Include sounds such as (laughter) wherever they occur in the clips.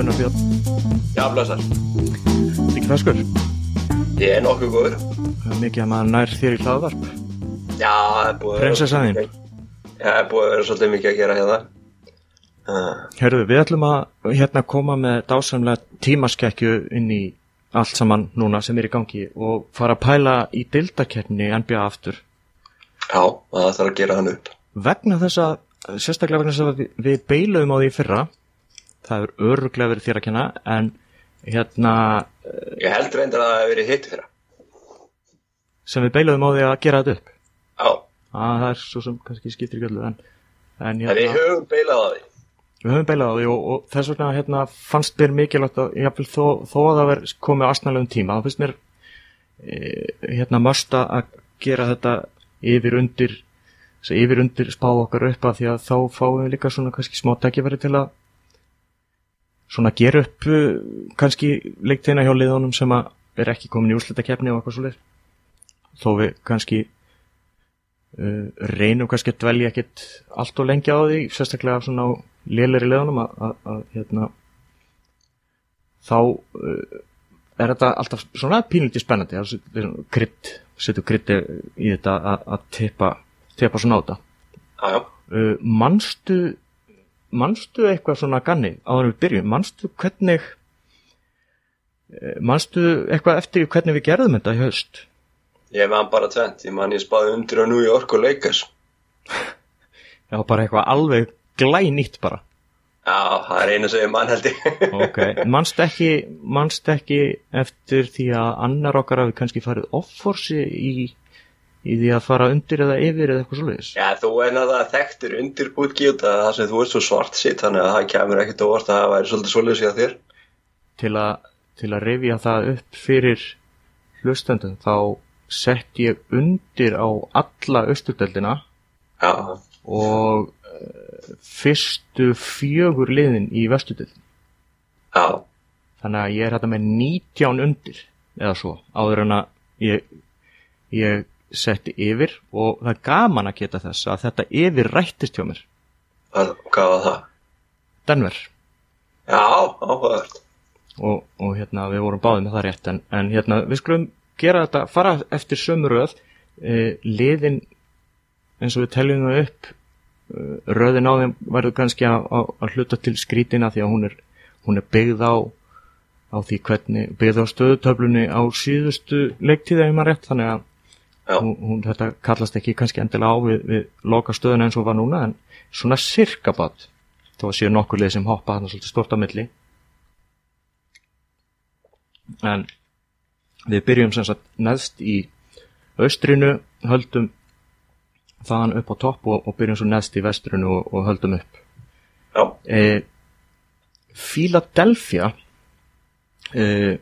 Gunnar Björn Já, blessar. Ekki feskur, Ég er nokkuð góður. mikið að maður nær þér í hlaðvarp Já, það er búið að vera- Prinsessa þín. Já, það er búið að vera svolítið mikið að gera hérna. Uh, Herðu, við ætlum að hérna koma með dásamlega tímaskekkju inn í allt saman núna sem er í gangi og fara að pæla í dildakeppni NBA aftur já, það þarf að gera hann upp. vegna þess að, sérstaklega vegna þess að við, við beilum á því fyrra það er öruglega verið þér að kenna en hérna Ég held reyndar að það hefur verið hitt fyrir. sem við beilum á því að gera þetta upp Já, að það er svo sem kannski skiptir ekki öllu en, en en við hérna, höfum beilað á því. við höfum beilað á því og, og þess vegna hérna, fannst mér mikilvægt að jafnvel, þó, þó að það ver komið á astnalegum tíma þá finnst mér e, hérna mösta að gera þetta yfir undir yfir undir spá okkar upp að því að þá fáum við líka svona kannski smá tækifæri til að svona gera upp uh, kannski leiktina hjá liðunum sem að er ekki komin í úrslitakefni og eitthvað svo leið þó við kannski uh, reynum kannski að dvelja ekkit allt og lengi á því sérstaklega svona á lélir í liðunum að, hérna þá uh, er þetta alltaf svona pínlítið spennandi krydd, setur krydd í þetta að, teipa svona á þetta. Uh, manstu manstu eitthvað svona ganni áður en við byrjum, manstu hvernig uh, manstu eitthvað eftir hvernig við gerðum þetta í haust Ég man bara tvent. Ég man ég spáði undir á New York og Lakers. (laughs) já bara eitthvað alveg glænýtt bara Já, það er einu sem ég man held ég. (laughs) ok, manst ekki manst ekki eftir því að annar okkar hafi kannski farið offorsi í, í því að fara undir eða yfir eða eitthvað svoleiðis? Já, þú er náttúrulega þekktur undir bútgíta það sem þú ert svo svart sitt, þannig að það kemur ekkert óvart að það væri svolítið svolítið síðan þér. til að, til að rifja það upp fyrir hlustendum þá sett ég undir á alla austurdeldina Já, og uh, fyrstu fjögur liðin í vestudeldin já, þannig að ég er þetta með 19 undir eða svo áður en að ég, ég setti yfir og það er gaman að geta þess að þetta yfir rættist hjá mér hvað var það? Denver Já, áhugavert. og, og hérna við vorum báðið með það rétt en, en hérna við skulum gera þetta fara eftir sömu röð e, liðin eins og við teljum það upp e, röðin á þeim verður kannski að, að, að hluta til skrítina því að hún er, hún er byggð á á því hvernig, byggð á stöðutöflunni á síðustu leiktíða ef maður rétt þannig að. Hún, hún, þetta kallast ekki kannski endilega á við, við loka stöðuna eins og var núna en svona sirka bát þó að séu nokkur lið sem hoppa þarna svolítið stort á milli. En við byrjum sem sagt neðst í austrinu höldum þaðan upp á topp og, og byrjum svo neðst í vestrinu og, og höldum upp. Já, e, Philadelphia e,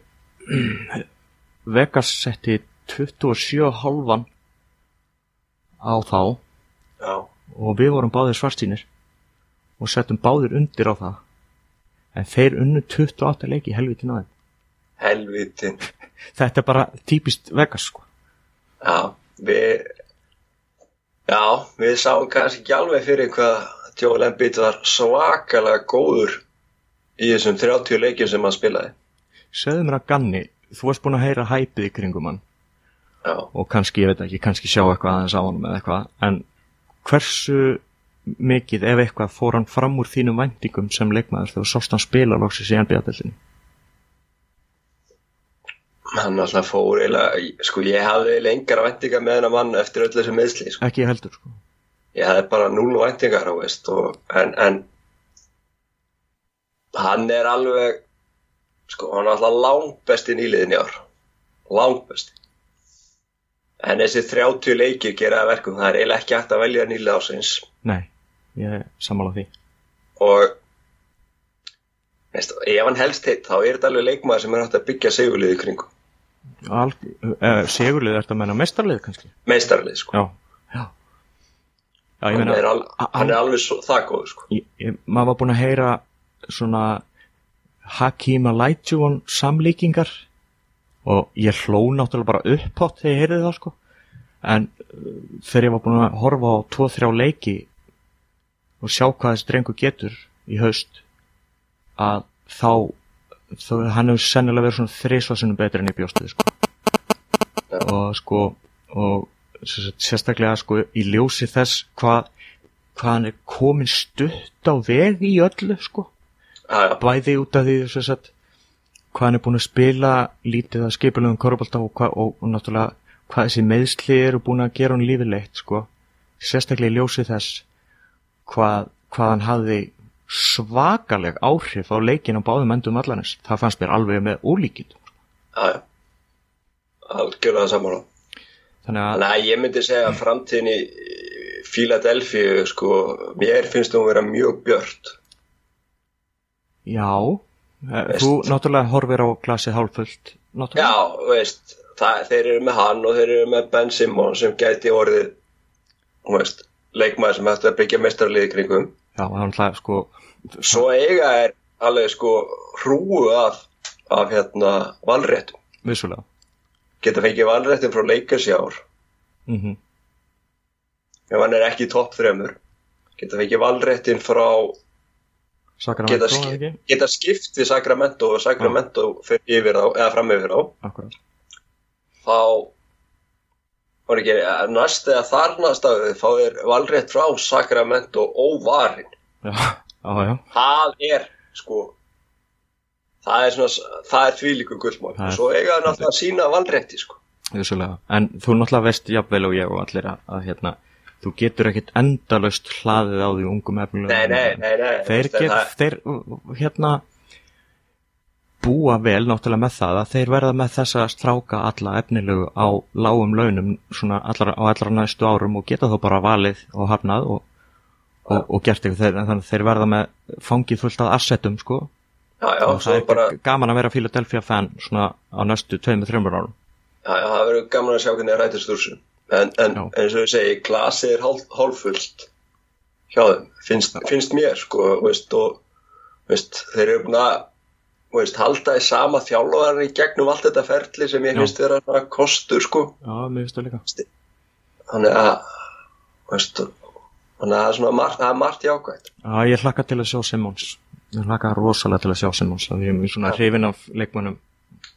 (clears throat) Vegas setti 27 halvan á þá. Já, og við vorum báðir svartýnir og settum báðir undir á það. En þeir unnu 28 leiki helviti náðin helvitin. (laughs) þetta er bara típist Vegas sko. Já, við, já, við sáum kannski ekki alveg fyrir hvað Joel Embiid var svakalega góður í þessum 30 leikjum sem hann spilaði. segðu mér að Ganni, þú varst búin að heyra hæpið í kringum hann Já, og kannski, ég veit ekki, kannski sjá eitthvað aðeins á honum eða eitthvað, en hversu mikið, ef eitthvað, fór hann fram úr þínum væntingum sem leikmaður þegar sást hann spila loksis í NBA-deltinni hann alltaf fór eiginlega, sko ég hafði lengar væntingar með hennar mann eftir öll þessi meðsli, sko. ekki heldur sko Ég hafði bara núl væntingar, þú veist, og, en, en hann er alveg, sko, hann er alltaf langbesti nýliðin í ár. Langbesti. En þessi 30 leikir gera verkum, það er eiginlega ekki hægt að velja nýlið ásins. nei, ég er sammála því Og veist, ef hann helst hitt, þá er þetta alveg leikmaður sem er hægt að byggja segulið í kringum. Al, uh, segurlið er þetta að menna mestarlið kannski Meistarlið, sko. já, já já, ég hann, meina er al, hann- er alveg svo, það góð, sko. maður var búin að heyra svona Hakim Olajuwon samlíkingar og ég hló náttúrulega bara upphátt þegar ég heyrði það sko. En uh, þegar ég var búin að horfa á 2-3 leiki og sjá hvað þessi drengur getur í haust að þá, þá hann hefur sennilega verið svona þrísvarsunum betri enn í bjóstuði sko. Og sko og sérstaklega sko í ljósi þess hvað hvað hann er komin stutt á veg í öllu sko. Bæði út af því sem sagt, hvað hann er búin að spila lítið að skipulögum korfbalta og, og, og náttúrulega hvað þessi meðsli eru búin að gera hann lífið leitt sko. sérstaklega í ljósi þess hvað, hvað hann hafði svakaleg áhrif á leikin á báðum endum allanins það fannst mér alveg með ólíkind já, já. Algjörlega sammála. þannig að Þannig að ég myndi segja að framtíðin í Philadelphia, sko, mér finnst hún vera mjög björt. já Veist. þú náttúrulega horfir á glasi hálffullt náttúrulega Já, veist, það, þeir eru með hann og þeir eru með Ben Simmons sem gæti orðið, veist, leikmaður sem hægt að byggja mestarliði kringum. já hann hlað sko Svo eiga er alveg sko hrúu af, af hérna valréttum. vissulega Geta fengið valréttum frá Lakers í ár. mm Ef hann er ekki í topp þremur. Geta fengið valréttin frá, geta, eða ski, ekki? geta skipt við Sacramento og Sacramento fyrir yfir á, eða fram yfir á. Akkurat. Þá var ekki, næst eða þar næst að þið fáið valrétt frá Sacramento óvarin. (laughs) Já. það er sko það er svona, það er þvílíku gullmál er- og svo eiga það náttúrulega að sína valrétti sko Vissulega. En þú náttúrulega veist jafnvel og ég og allir að, að hérna, þú getur ekkit endalaust hlaðið á því ungum efnilegum. nei, nei, nei, nei Þeir, þeir hérna búa vel náttúrulega með það að þeir verða með þessa stráka alla efnilegu á lágum launum svona allar, á allra næstu árum og geta þá bara valið og hafnað og, og, og gert eitthvað. Þeir, þannig að þeir verða með fangið fullt af assetum sko. Já, já, og það er bara gaman að vera Philadelphia fan svona á næstu tveimur, þreymur árum. Já, já, það verður gaman að sjá hvernig það rætist úr þessu en, en eins og ég segi, glasið er hálf, hálffullt hjá þeim, finnst, finnst mér sko, veist, og veist, þeir eru búin að veist, halda í sama þjálfari í gegnum allt þetta ferli sem ég Já. finnst vera kostur sko. Já, mér finnst það líka. Þannig að veist, þannig að það er margt, það margt jákvæmt Já, ég hlakka til að sjá Simmons. Ég hlakka rosalega til að sjá því Ég er svona hrifin af leikmönnum.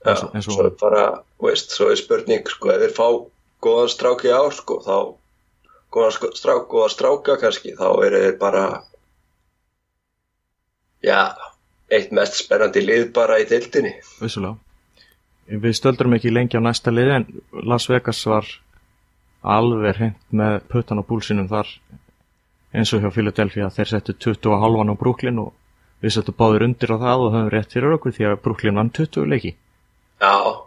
Já, eins og- bara, veist, svo er spurning sko, ef þeir fá góðan strák í ár sko, þá góðan sko- strák, góða stráka kannski, þá eru þeir bara já, eitt mest spennandi lið bara í deildinni. Vissulega. Við stöldrum ekki lengi á næsta liði en Las Vegas var alveg hreint með puttan á búlsinum þar eins og hjá Philadelphia. Þeir settu 20 og halvan á Brooklyn og við settum báður undir á það og höfum rétt fyrir okkur því að Brooklyn vann 20 leiki. Já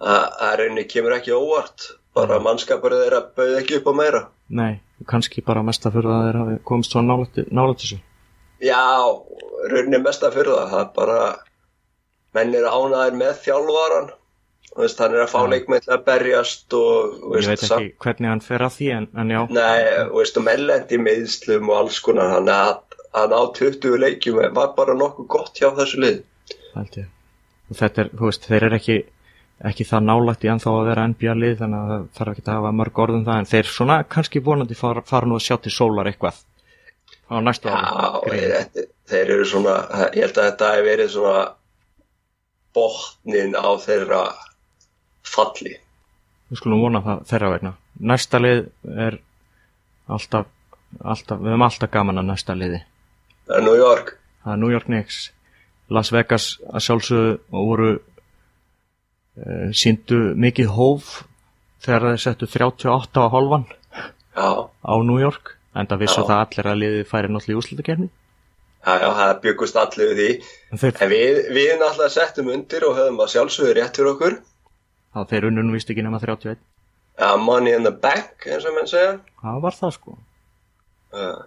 Það það er rauninni kemur ekki óvart. Bara mannskapur þeirra bauð ekki upp á meira. Nei, kannski bara mesta fyrir að þeir hafi komist svo nálægt þessu. Já, rauninni mesta fyrir það það er bara menn eru ánaðir með þjálfaran Þú veist, hann er að fá Já. leikmenn til að berjast og þú Ég veit ekki hvernig hann fer að því en, en já, Nei, veist, um ellendi meðslum og alls konar, hann að að ná 20 leikjum. Var bara nokkuð gott hjá þessu lið. þetta er, þú veist, þeir eru ekki ekki það nálægt í ennþá að vera NBA lið þannig að það þarf ekki að hafa mörg orðum það en þeir svona kannski vonandi fara, fara nú að sjá til sólar eitthvað á næsta Já, ári þeir, eru svona, ég held að þetta hef verið svona botnin á þeirra falli. við skulum vona það þeirra vegna. Næsta lið er alltaf, alltaf við höfum alltaf gaman að næsta liði. Það er New York. það er New York Knicks. Las Vegas að sjálfsögðu og voru síndu mikið hóf þegar þeir settu 38 á hálfan Já, á New York en það vissu Já. það allir að liðið færi náttúrulega í úrslutakefni já, já, það byggust allir við því. þeir, En við, við náttúrulega settum undir og höfum að sjálfsögðu rétt fyrir okkur. þá þeir unnu nú vist ekki nema 31 Já, money in the bank, eins og menn segja. það var það sko Uh,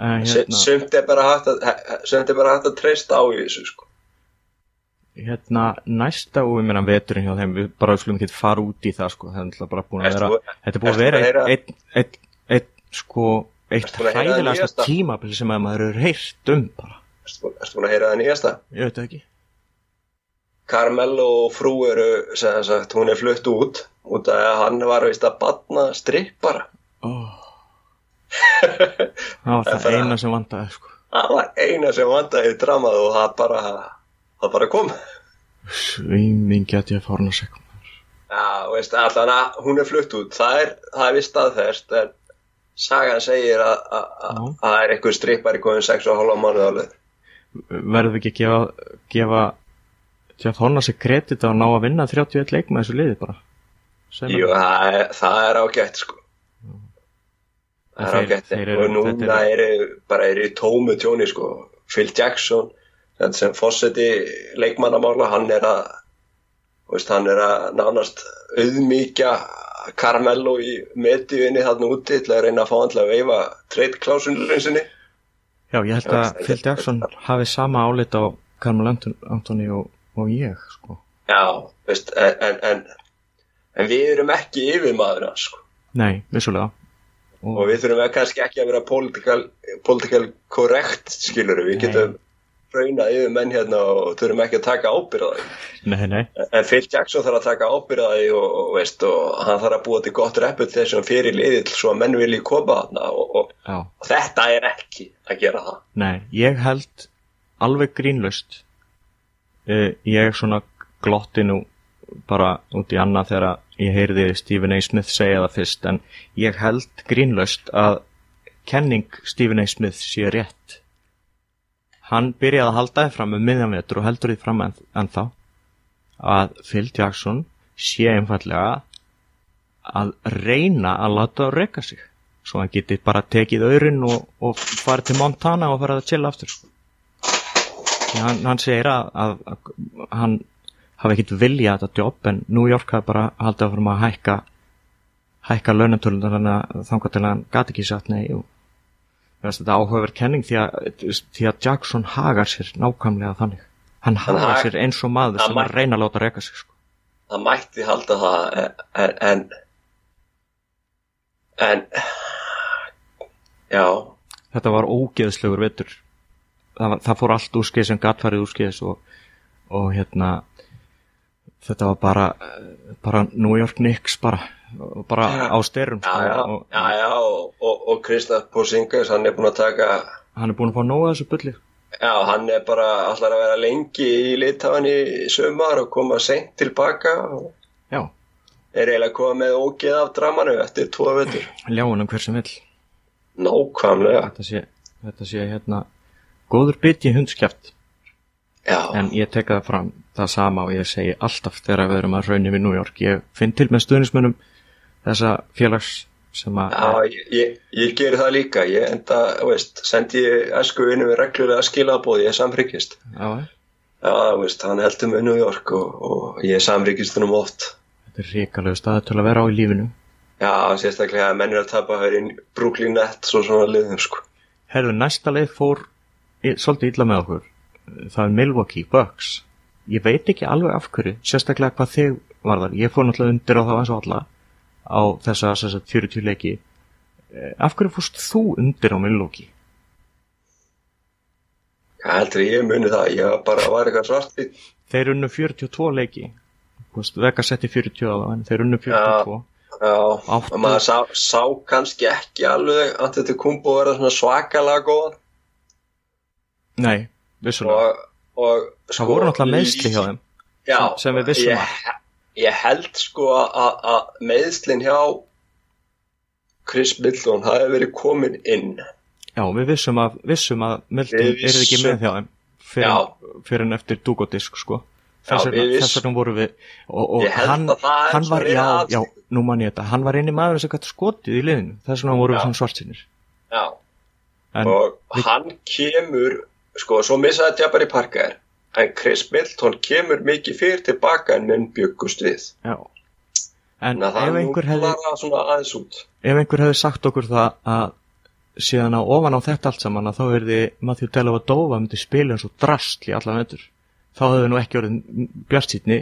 en, hérna. Sumt er bara hægt að, er að treysta á í þessu, sko. Hérna næsta og ég meina veturinn hjá þeim við bara skulum ekki fara út í það sko það er bara búin að vera þetta er búin að vera eitt, eitt, eitt, sko eitt hræðilegasta nýjasta? tímabil sem að maður eru heyrt um bara Erstu búin- að heyra það nýjasta? ég veit ekki Carmelo og frú eru, sem sagt, hún er flutt út út að hann var vist að batna strippara. oh. (laughs) það var Það eina sem vandaði sko það var eina sem vandaði dramað og það bara það bara kom. Svíming geti að fórna sig Já, veist, allan að hún er flutt út. Það er, það er vist aðferst en sagan segir að það er einhver strippar í komin 6 og hálfa mánuð alveg Verður við ekki að gefa, gefa til að fórna sig kredit að ná að vinna 31 leik með þessu liði bara? Segðu Jú, það er, það er ágætt sko. Það er Þeir- ágætt þeir og eru- núna þetta eru bara eru í tómu tjóni sko. Phil Jackson þetta sem fórseti leikmannamála hann er að veist, hann er að nánast auðmíkja Carmelo í mediðinni þarna úti til að reyna að fá hann til að veifa trade klásunurinn sinni Já, ég held að Phil Jackson hafi sama álit á Carmel Anton- Anthony og, og ég sko. Já, veist, en, en, en, en við erum ekki yfir maður hans sko. Nei, vissulega og við þurfum kannski ekki að vera political, political correct skilur við Nei. getum raunað yfir menn hérna og þurfum ekki að taka ábyrða því. Nei, nei, en Phil Jackson þarf að taka ábyrða því og, og, veist, og hann þarf að búa til gott reputation fyrir liðill svo að menn vilji koma þarna og, og, þetta er ekki að gera það. Nei, ég held alveg grínlust uh, ég svona glotti nú bara út í annað þegar ég heyrði Stephen A. Smith segja það fyrst en ég held grínlust að kenning Stephen A. Smith sé rétt hann byrjaði að halda þið fram um miðjanvetur og heldur því fram en, en þá að Phil Jackson sé einfallega að reyna að láta að reyka sig svo hann geti bara tekið auðrin og, og farið til Montana og farið að chilla aftur sko. Hann, hann segir að, að, að hann hafi ekkit vilja þetta jobb en New York hafi bara haldið að fyrir að hækka hækka launatölundar þannig að þangað til hann gati ekki satt nei og þetta áhugaverð kenning því að, því að Jackson hagar sér nákvæmlega þannig. Hann hagar hag- sér eins og maður sem að reyna að láta reyka sig sko. það mætti halda það en en, en já. Þetta var ógeðslegur vetur. Það, það fór allt úrskið sem gatfarið úrskið og, og hérna þetta var bara bara New York Knicks bara bara Já. á styrum já, já, og, já, já og, og, Kristaf Porzingis hann er búin að taka hann er búin að fá nóga þessu bulli. Já, hann er bara allar að vera lengi í litáin í sömar og koma seint tilbaka og já, er eiginlega komið með ógeð af dramanu eftir tvo vetur. Ljáunum hver sem vill. Nákvæmlega. Þetta sé, þetta sé hérna góður bit í hundskjaft. Já, en ég tek það fram það sama og ég segi alltaf þegar við erum að raunni við New York. Ég finn til með stuðnismönnum þessa félags sem að já ég, ég, ég geri það líka. Ég enda, veist, sendi ég æsku vinnu með reglulega skilabóð, ég er samryggist já, já, veist, hann heldur með New York og, og ég er samryggist hennum oft. Þetta er ríkalegu staði til að vera á í lífinu. Já, sérstaklega að menn er að tapa í Brooklyn Nets og svona liðum sko. Herðu, næsta leið fór í, svolítið illa með okkur. Það er Milwaukee Bucks. Ég veit ekki alveg af hverju, sérstaklega hvað þig varðar. Ég fór náttúrulega undir á það eins og alla á þessa, þessa 40 leiki. Eh, Af hverju fórst þú undir á Milwaukee? Hvað heldur ég muni það? Ég bara var eitthvað svartbít. Þeir unnu 42 leiki. Vega setti 40 á það, en þeir unnu 42. Já, Áttu- og maður sá, sá kannski ekki alveg að þetta kumbu vera svona svakalega góðan Nei, vissulega. og, og Það voru náttúrulega meðsli hjá þeim. Já, sem- við vissum ég, ég held sko að, að meðslin hjá Chris Middleton hafi verið komin inn. Já, við vissum að, vissum að Milton Við er ekki vissum- með þeim fyrir, fyrir en eftir dúgodisk sko. þess vegna, við voru við og, og hann, hann var, já, já, nú man ég þetta. Hann var eini maður sem gætt skotið í liðinu. Þess vegna voru við Já. svona svartsinir Já, en, og hann kemur sko, svo missaði Jabari Parker en Chris Middleton kemur mikið fyrir tilbaka en menn byggust við. Já. En ef einhver, hefði, ef einhver hefði sagt okkur það að síðan á ofan á þetta allt saman að þá verði Matthew Dellavedova myndi spila eins og drastl í allan veitur þá hefði nú ekki orðið bjart sýtni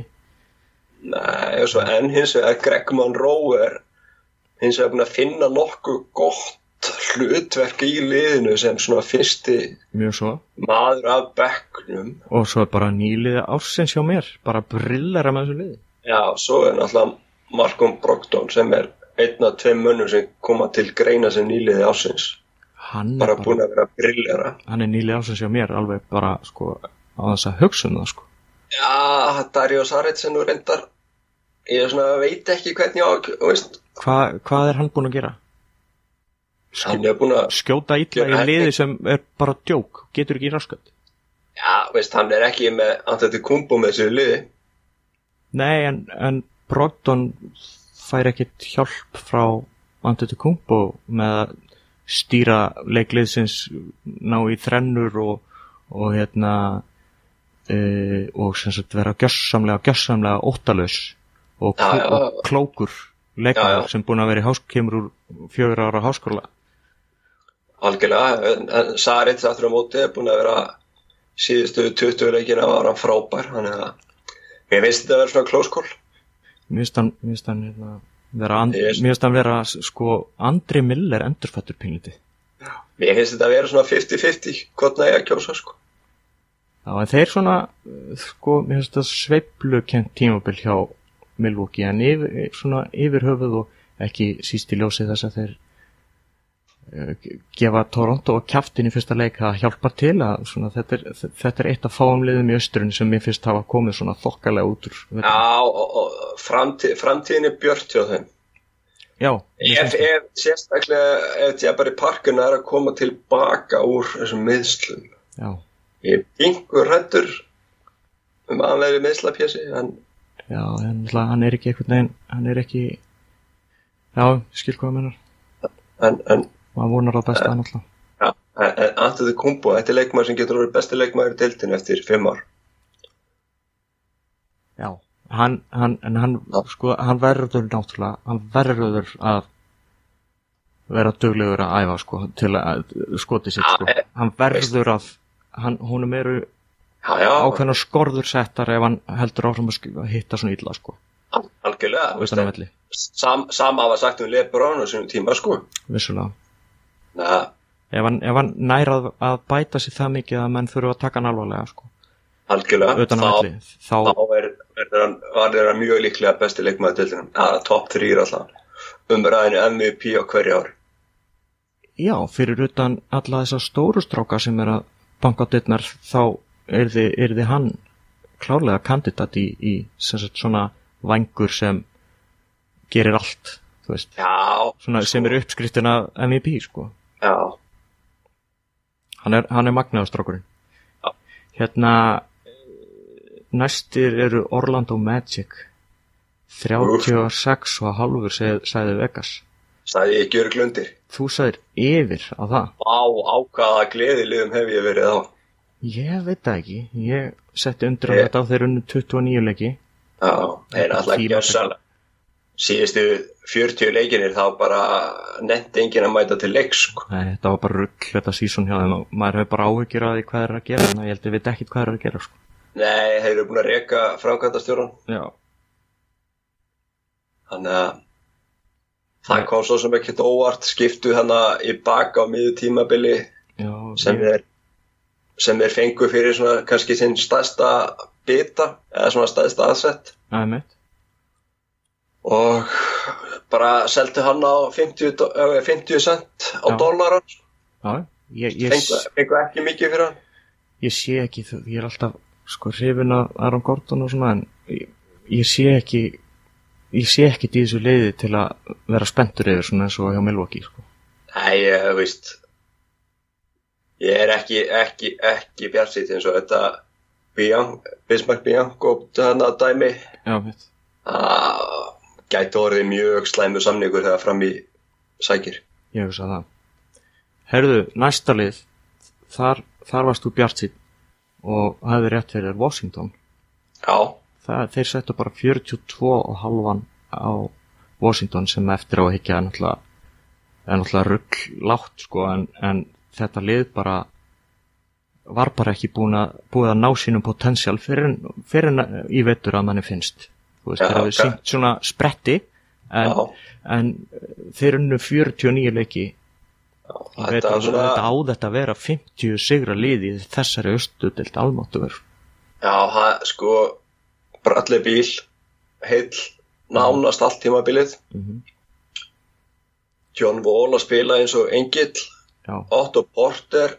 Nei, en hins vegar Greg Monroe er hins vegar að finna nokkuð gott hlutverk í liðinu sem svona fyrsti mjög svo. maður af bekknum. Og svo er bara nýliði ársins hjá mér. Bara brillera með þessu liði. Já, svo er náttúrulega Malcolm Brogdon sem er einn af tveim mönnum sem koma til greina sem nýliði ásins hann bara bara, búin að vera briljara hann er nýlega ásins hjá mér alveg bara sko á þess að hugsa um það sko. Já, Darío Saritsen og reyndar ég svona, veit ekki hvernig á veist, Hva, hvað er hann búin að gera? hann er búin að skjóta illa í liði sem er bara djók, getur ekki raskat já, veist, hann er ekki með Anteti Kumbo með þessu liði. Nei, en, en Brogdon fær ekkit hjálp frá Antetokounmpo með að stýra leikliðsins ná í þrennur og, og hérna uh, og sem sagt vera gjössamlega, gjössamlega óttalös og, Já, já. og klókur leikmaður sem búin að vera í hás, kemur úr fjögur ára háskóla algjörlega, en, Saritz aftur á móti er búin að vera síðustu 20 leikina var hann frábær hann er að, mér finnst þetta að vera svona close call Mér finnst hann, hérna, vera, and, Yes. vera sko Andri Miller endurfættur pingliti mér finnst þetta að vera svona 50-50 hvort næja að kjósa sko Já, en þeir svona, sko, mér finnst það sveiflukent tímabil hjá Milwaukee, en yfir, svona yfir höfuð og ekki síst í ljósi þess að þeir gefa Toronto og kjaftin í fyrsta leik að hjálpa til að svona, þetta, er, þetta er eitt af fáum liðum í östurinn sem mér finnst hafa komið svona þokkalega út úr já, og, og framtíð, framtíðin er björt hjá þeim. Já, ef, ef sérstaklega ef Jabari Parkin er að koma tilbaka úr þessum meðslum Já, ég er yngur hættur um að hann verið meðslapjesi en já, en hann er ekki veginn, hann er ekki, já, skil hvað að mennar, en, en maður vonar á besta náttúrulega. Antoni Kumbo, þetta er leikmaður sem getur orðið besti leikmaður í deildinu eftir fimm ár. Já, hann, hann, en hann, Já. sko, hann verður náttúrulega, hann verður að vera duglegur að æfa, sko, til að skoti sitt, sko. E- Hann verður að, hann, honum eru Já, já, ákveðna skorður settar ef hann heldur áfram að að hitta svona illa, sko, al- algjörlega. að Sam, sama hafa sagt um Lebron á sínum tíma, sko. vissulega. Na, Ef hann, hann nærað að bæta sér það mikið að menn þurfa að taka hann alvarlega, sko, algjörlega. að Þá- þá, Þá er, er hann, hann mjög líklega besti leikmaður í deildinu. Ja, top 3 alltaf. Umræðinu MVP á hverju ári. já, fyrir utan alla þessar stóru stráka sem er að banka dittnar, þá yrði, yrði hann klárlega kandidat í, í sem sagt, svona vangur sem gerir allt þú veist, Já. svona, sem er uppskriftin af MVP sko. Já. hann er, hann er magnaðastrákurinn Já. hérna eh, næstir eru Orlando Magic 36 og halvur sagði Vegas Stæði ég ekki örglundir. þú sagðir yfir á það Á, á hvaða gleðiliðum hef ég verið á. ég veit það ekki, ég setti undir á Ég- þetta á þeir unnu 29 leiki Já, er alltaf Tímabil. gjössalega. Síðustu 40 leikinir þá bara netti enginn að mæta til leiks, sko. Nei, þetta var bara rugg þetta sísón hjá þeim og maður hefur bara áhyggjur að því hvað er að gera en ég held að ég veit ekkit hvað er að gera sko. Nei, þeir eru búin að reka framkvæmtastjóran. Já, Þannig að það kom svo sem ekkert óvart skiptu hana í baka á miður tímabili já sem er sem er fengu fyrir svona kannski sinn stærsta bita eða svona stærsta aðsett Æmitt, og bara seldu hann á 50, do- eh, 50 cent á dólaran fengu, ekki mikið fyrir hann. ég sé ekki ég er alltaf sko hrifin af Aaron Gordon og svona en ég, ég sé ekki ég sé ekkit í þessu leiði til að vera spenntur yfir svona eins og hjá Milwaukee sko. Nei, ég veist ég er ekki ekki, ekki bjartsýtt eins og þetta Bismarck Bianco að dæmi. Já, mitt. Að gæti orðið mjög slæmu samningur þegar fram í sækir Ég hugsa það. Herðu, næsta lið, þar, þar varst þú bjart sín og hafði rétt fyrir Washington. Já, Það, þeir settu bara 42 og halvan á Washington sem eftir á að higgja er náttúrulega, er náttúrulega rugg látt sko en, en þetta lið bara var bara ekki búin að, búið að ná sínum potential fyrir, fyrir í vetur að manni finnst. Þú veist, þeir hafi ok. sínt svona spretti en, en þeir unnu 49 leiki. Þetta, Þetta var svona þetta á þetta að vera 50 sigra liði þessari östudelt almáttu verð. Já, það, sko Bradley Bíl heill nánast allt tímabilið. Mm -hmm. John Wall að spila eins og engill. Já, Otto Porter.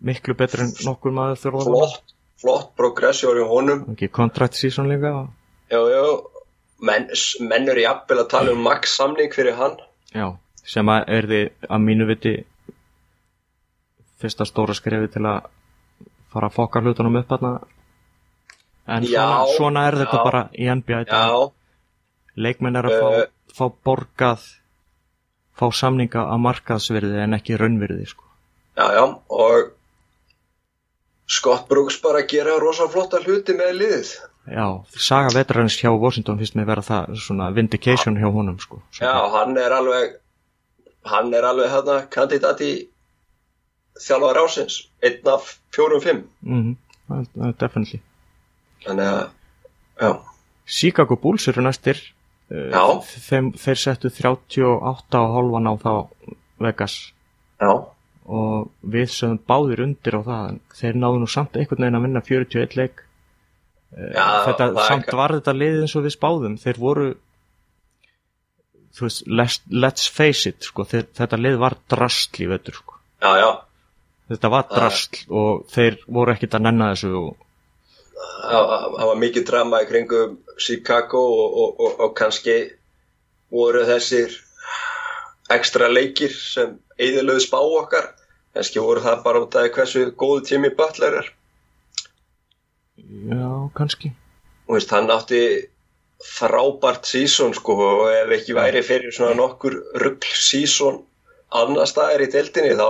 Miklu betur en nokkur maður að flott, flott progressjór í honum. Ekki contract season líka já, já, menn, menn eru jafnvel að tala um max samning fyrir hann Já, sem að er því að mínu viti fyrsta stóra skrefi til að fara að fokka hlutunum upp þarna en Já, svona, svona er þetta já. bara í NBA í dag. já, leikmenn er að Eh. fá, fá borgað fá samninga að markaðsverði en ekki raunverði sko. já, já og Scott Brooks bara gera rosa flotta hluti með liðið Já, saga vetrarins hjá Washington finnst mér vera það svona vindication hjá honum sko. já, hann er alveg hann er alveg hérna kandidat í þjálfar ásins einn af fjórum fimm. Mm -hmm, definitely. Þannig að, já, Chicago Bulls eru næstir Eh, Já. þeim, þeir settu 38 og hálfan á þá Vegas. Já. Og við sögum báðir undir á það þeir náðu nú samt einhvern veginn að vinna 41 leik Já, þetta, það er samt var þetta liðið eins og við spáðum. Þeir voru veist, let's, let's face it sko, þeir, þetta lið var drastl í vetur sko. já, já, þetta var Það- drastl og þeir voru ekkit að nenna þessu og, það það var mikið drama í kringum Chicago og, og, og, og kannski voru þessir ekstra leikir sem eðilöðu spá okkar. Kannski voru það bara út af hversu góðu tími Butler er já, kannski. Veist, hann átti frábært sísón sko og ef ekki væri fyrir svona nokkur ruggl sísón annar staðar í deildinni þá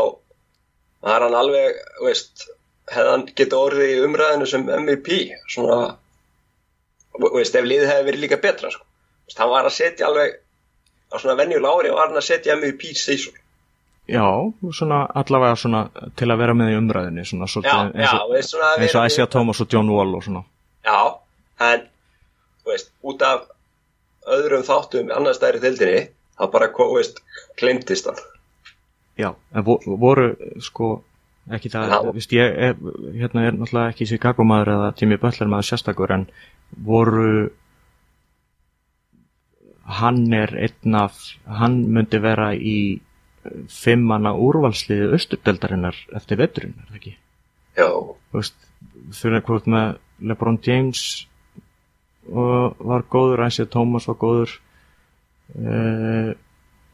var hann alveg, veist, hefði hann geta orðið í umræðinu sem MVP svona veist, ef liðið hefði verið líka betra sko. hann var að setja alveg á svona venjulega ári og var hann að setja MVP sísón já, svona allavega svona til að vera með í umræðinni svona, já, eins já, og, veist, svona að eins og vera- Isaiah Thomas og John Wall og svona Já, en veist, út af öðrum þáttum annars stæri deildinni þá bara, veist, glemtist hann Já, en vo- voru sko ekki það, Já. víst ég er, hérna er náttúrulega ekki Chicago maður eða Jimmy Butler maður sérstakur en voru hann er einn af hann myndi vera í eh, fimmana úrvalsliði austurdeldarinnar eftir veturinn, er það ekki? Já, Þú veist, þurfa hvort með LeBron James og var góður, Isaiah Thomas var góður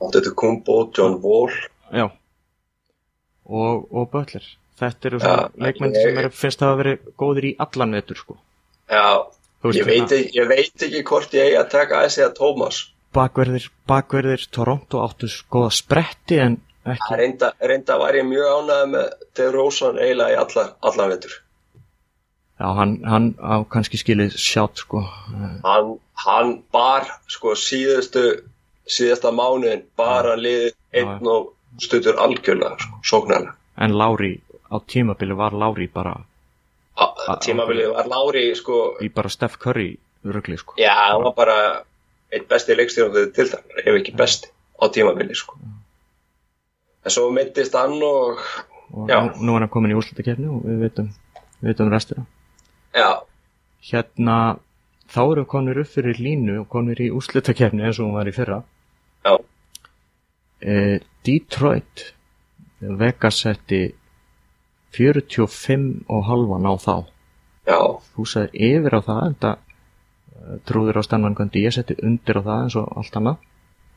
þetta Kumbo, John Wall. Já. Og, og Butler. Þetta eru Ja, svona leikmenn ég- sem er, finnst að vera góðir í allan vetur sko. Já, Þú veist, ég veit, ekki, ég veit ekki hvort ég eigi að taka segja Thomas bakverðir, bakverðir Toronto áttu góða spretti en ekki reynda, reynda var ég mjög ánægð með DeRozan eiginlega í allar, allan vetur Já, hann, hann á kannski skilið sjátt sko. hann, hann bar sko síðustu síðasta mánuðin bara liðið einn og stuttur algjörlega sko, sóknarlega en Lári á tímabili var Lári bara tímabilið var Lári sko í bara Steph Curry rugli sko. Já, hann var bara einn besti leikstjóðandi til það, ef ekki besti á tímabili sko. En svo meittist hann og og Já. nú, er hann komin í úrslutakefni og við veitum, við veitum restina. Já, hérna þá erum konur upp fyrir línu og konur í úrslutakefni eins og hún var í fyrra. Já, eh, Detroit Vegas setti 45 og halvan á þá. Já, þú sagðir yfir á það en það trúður á stannvangandi ég setti undir á það eins og allt annað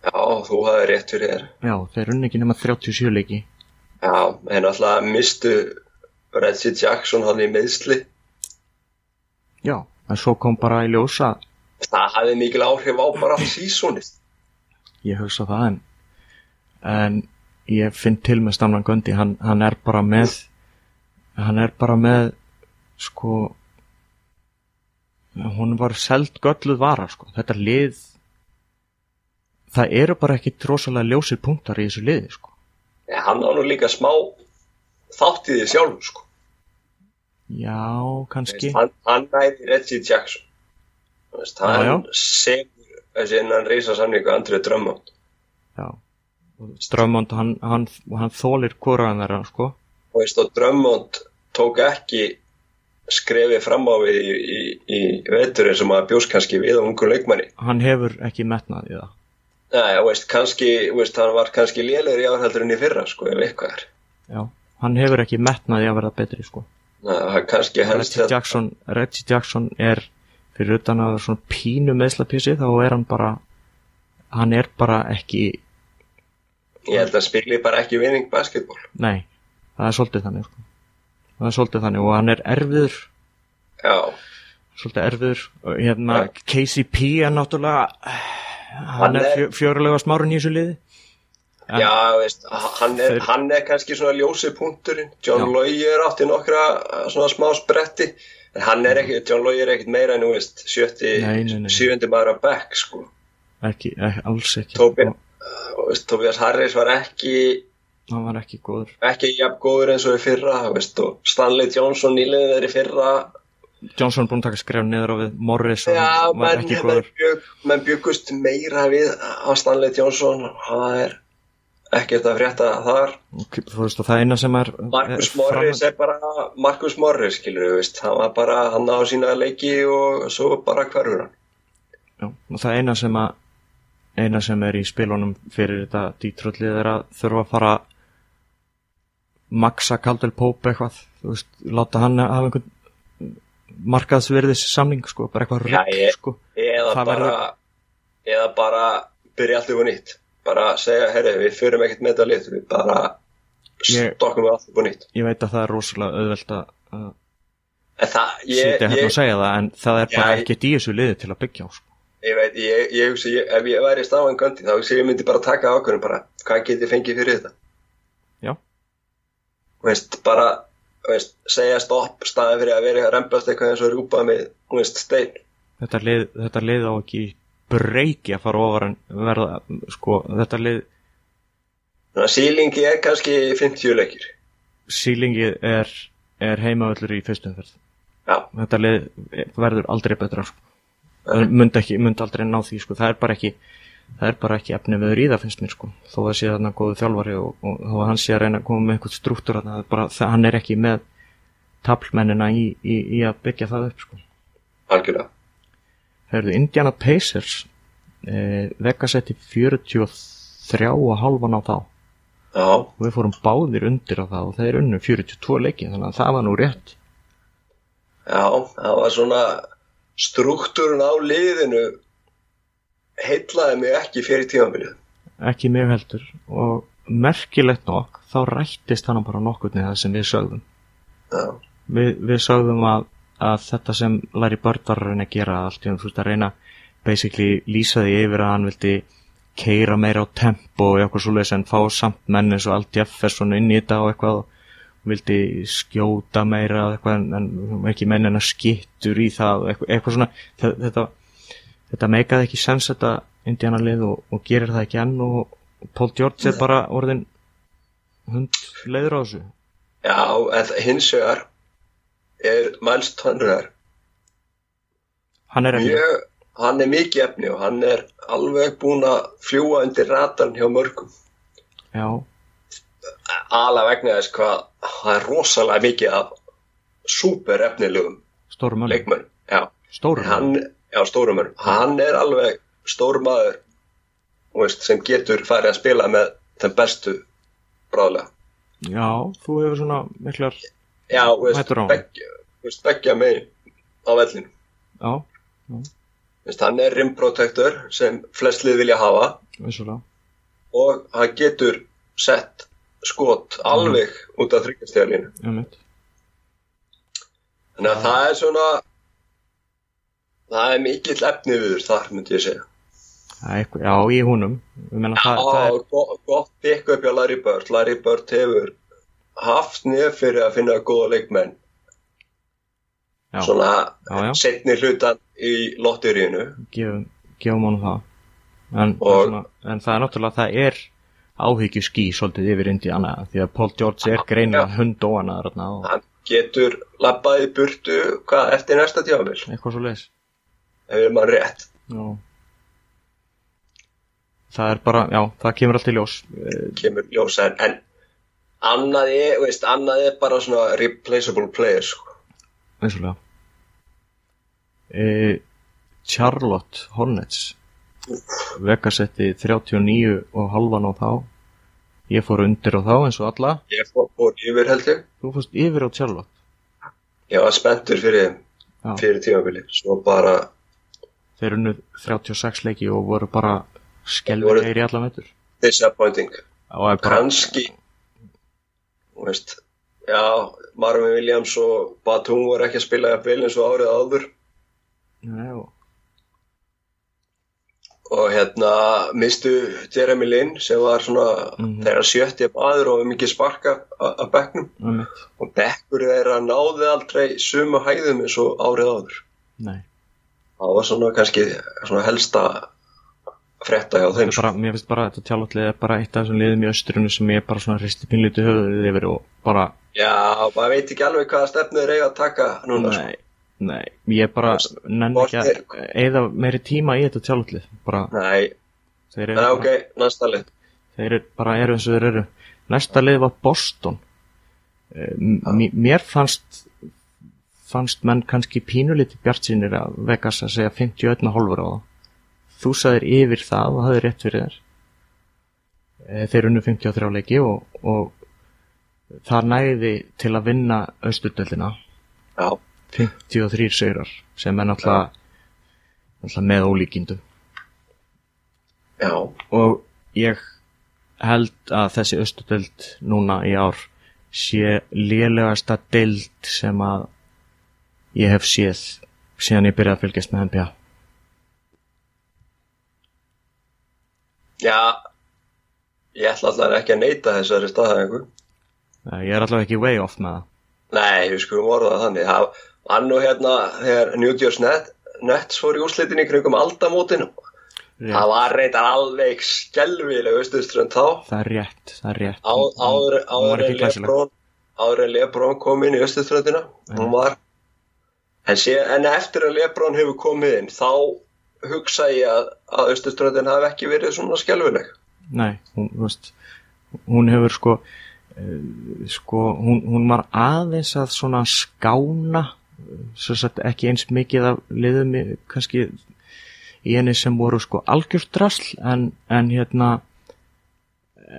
já, þú hafði rétt fyrir þér. já, þeir runni ekki nema 37 leiki Já, en alltaf mistu Reggie Jackson hann í meðsli. já, en svo kom bara í ljósa Það hafði mikil áhrif á bara sísónið. ég hugsa það en en ég finn til með stannvangandi hann, hann er bara með hann er bara með sko hún var seld gölluð vara sko. þetta lið það eru bara ekki rosalega ljósir punktar í þessu liði sko. En hann á nú líka smá þátt í því sjálfur, sko. já, kannski Hann, hann næði Reggie Jackson. Þú Veist, Já, hann já. segur þessi innan reysa samningu Andrið Drömmond. já Strömmond, hann, hann, hann þólir hvoraðan þeirra sko. og Drummond tók ekki skrefið fram á við í, í, í vetur eins og maður bjóst kannski við á ungu leikmanni. hann hefur ekki metnað í það Nei, veist, kannski, veist, hann var kannski lélegur í árhaldur en í fyrra, sko, ef eitthvað er. já, hann hefur ekki metnaði að verða betri sko Nei, það er kannski helst Reggie Jackson, Reggie Jackson er fyrir utan að vera svona pínu meðslapísi þá er hann bara hann er bara ekki Ég held að spili bara ekki vinning basketball nei, það er svolítið þannig sko. Það er svolítið þannig og hann er erfiður. Já, svolítið erfiður. Og hérna Ja. KCP er náttúrulega Hann hann er fjö, fjörulega smárun í þessu liði. En- já, veist, hann er, Þeir- hann er kannski svona ljósi punkturinn. John Já. Loye er átti nokkra uh, svona smá spretti. En hann er ekki, John Loye er ekkit meira en þú veist, sjötti, sjöndi maður að back sko. Ekki, ekki, alls ekki. Tóbi, Og uh, veist, Tobias Harris var ekki hann var ekki góður. Ekki jafn góður eins og í fyrra veist, og Stanley Johnson nýliðin er í fyrra. Johnson búin að taka skref niður á við Morris hann var ekki góður. bjög, menn byggust meira við á Stanley Johnson. Það er ekkert að frétta þar. Og þú veist og það eina sem er Marcus er Morris er bara Marcus Morris, skilur við, veist. Hann var bara, hann á sína leiki og svo bara hverfur hann. Já, og það eina sem að eina sem er í spilunum fyrir þetta dítröllið er að þurfa að fara maksa Kaldel Pope eitthvað þú veist, láta hann hafa einhvern markaðsverðis samning sko, bara eitthvað rugg ég- sko eða Það bara eða bara byrja allt yfir nýtt bara segja, herri, við förum ekkert með þetta lit við bara stokkum við allt upp á nýtt ég veit að það er rosalega auðvelt að sitja hérna og segja það en það er bara ekkert í þessu liði til að byggja á sko. ég veit, ég, ég ég, ef ég væri stáðan gandi þá hugsi ég myndi bara taka ákvörðum bara, hvað get ég fengið fyrir þetta. Veist, bara veist, segja stopp, staðið fyrir að vera að rembast eitthvað eins og rjúpa með, veist, stein. Þetta, lið, þetta lið á ekki breyki að fara ofar en verða sko, þetta lið þannig að sílingi er kannski 50 leikir. Sílingi er, er heimavöllur í fyrstumferð já, þetta lið verður aldrei betra sko. Myndi, ekki, myndi aldrei ná því sko. það er bara ekki það er bara ekki efni viður í það finnst mér sko. þó að sé þarna góðu þjálfari og, og þó að hann sé að reyna að koma með einhvern struktúr það er bara, það, hann er ekki með taplmennina í, í, í að byggja það upp sko. algjörlega Herðu, Indiana Pacers eh, vekka setti 43 og halvan á þá já, og við fórum báðir undir á það og þeir unnu 42 leiki þannig að það var nú rétt já, það var svona struktúrun á liðinu heitlaði mig ekki fyrir tímabilið. Ekki mjög heldur. Og merkilegt nokk þá rættist hann bara nokkurni það sem við sögðum. Já, við, við sögðum að, að þetta sem Larry Bird var að reyna að gera allt í um þú veist að reyna basically lýsa því yfir að hann vildi keira meira á tempo og eitthvað svoleiðis en fá samt menn eins og allt Jefferson inn í þetta og eitthvað vildi skjóta meira eitthvað en, en ekki menn en að skittur í það eitthvað, eitthvað svona þetta, þetta, meikaði ekki sens þetta Indiana lið og, og gerir það ekki enn og, Paul George er bara orðin hund leiður á þessu. Já, en hins vegar er Miles Turner hann er mjög, hann er mikið efni og hann er alveg búinn að fljúa undir ratarn hjá mörgum. Já, ala vegna þess hvað það er rosalega mikið af super efnilegum leikmenn já, stórum hann, já, stórum mönnum. Hann er alveg stór maður veist, sem getur farið að spila með þeim bestu bráðlega. Já, þú hefur svona miklar já, veist, þú veist, beggja megin á vellinu já, Þú veist, hann er rim protector sem flest lið vilja hafa. Vissulega. Og hann getur sett skot alveg út af þryggjastælinu mitt þannig að það er svona það er mikill efni við þar myndi ég segja. Eitthvað, já, í húnum. Ég meina það, það er, Já, gott, gott pick up hjá Larry Bird. Larry Bird hefur haft nefn fyrir að finna góða leikmenn. Já, svona já, já, setni hlutan í lotterínu gefum, gefum honum það. En, Og- svona, en það er náttúrulega það er áhyggju ský svolítið yfir Indiana því að Paul George er greinilega hund og hann getur labbað í burtu hvað eftir næsta tjáfél eitthvað svo leis ef við mann rétt. Já. Það er bara, já, það kemur allt í ljós. Kemur ljósa en, en annað er, veist, annað er bara svona replaceable player sko. vissulega. E, Charlotte Hornets. Vegas setti 39 og halvan á þá. Ég fór undir á þá eins og alla. Ég fór, fór yfir held ég. Þú fórst yfir á Charlotte. Ég var spenntur fyrir, fyrir tímabili svo bara þeir unnu 36 leiki og voru bara skelvilegir í alla metur disappointing. Kannski já, Marvin Williams og Batum voru ekki að spila jafn vel eins og árið áður. Nei, og, hérna mistu Jeremy Lin sem var svona Mhm. þeirra sjötti maður og mikið sparka að bekknum. Einmitt. og bekkur þeirra náði aldrei sumu hæðum eins og árið áður. Nei það var svona kannski svona helsta frétta hjá þeim er bara, mér finnst bara þetta tjálótlið er bara eitt af þessum liðum í östrunu sem ég bara svona risti pínlítið höfuðið yfir og bara, já, maður veit ekki alveg hvaða stefnu þeir eiga að taka núna sko. nei, nei, ég bara nenni ekki að eða meiri tíma í þetta tjálótlið, bara, nei, þeir eru en bara, ok, næsta lið þeir eru bara eru eins og þeir eru. Næsta lið var Boston. Eh, Mér fannst, fannst menn kannski pínulítið bjart sínir að Vegas að segja 51,5 á það. Þú sagðir yfir það og hafði rétt fyrir þér. Eh, Þeir unnu 53 leiki og, og það næði til að vinna austurdeldina já, 53 sigrar sem er náttúrulega, náttúrulega með ólíkindu já, og ég held að þessi austudeld núna í ár sé lélegasta deild sem að ég hef séð síðan ég byrjaði að fylgjast með NBA já ég ætla allar ekki að neyta þessari staðhæfingu. Ég er allavega ekki way off með það. Nei, við skulum orða það þannig. Það var nú hérna þegar New Jersey Net, Nets fór í úrslitin í kringum aldamótinu það rétt, var reyndar alveg skelvileg austuströnd þá. Það er rétt, það er rétt. Á, áður, áður, en. Lebron, áður en Lebron kom inn í austuströndina hún var en, sé, en eftir að Lebron hefur komið inn þá hugsa ég að, að austuströndin hafi ekki verið svona skelvileg Nei, hún, veist, hún hefur sko, uh, sko hún, hún var aðeins að svona skána, sagt ekki eins mikið af liðum kannski í henni sem voru sko algjört drasl en, en hérna,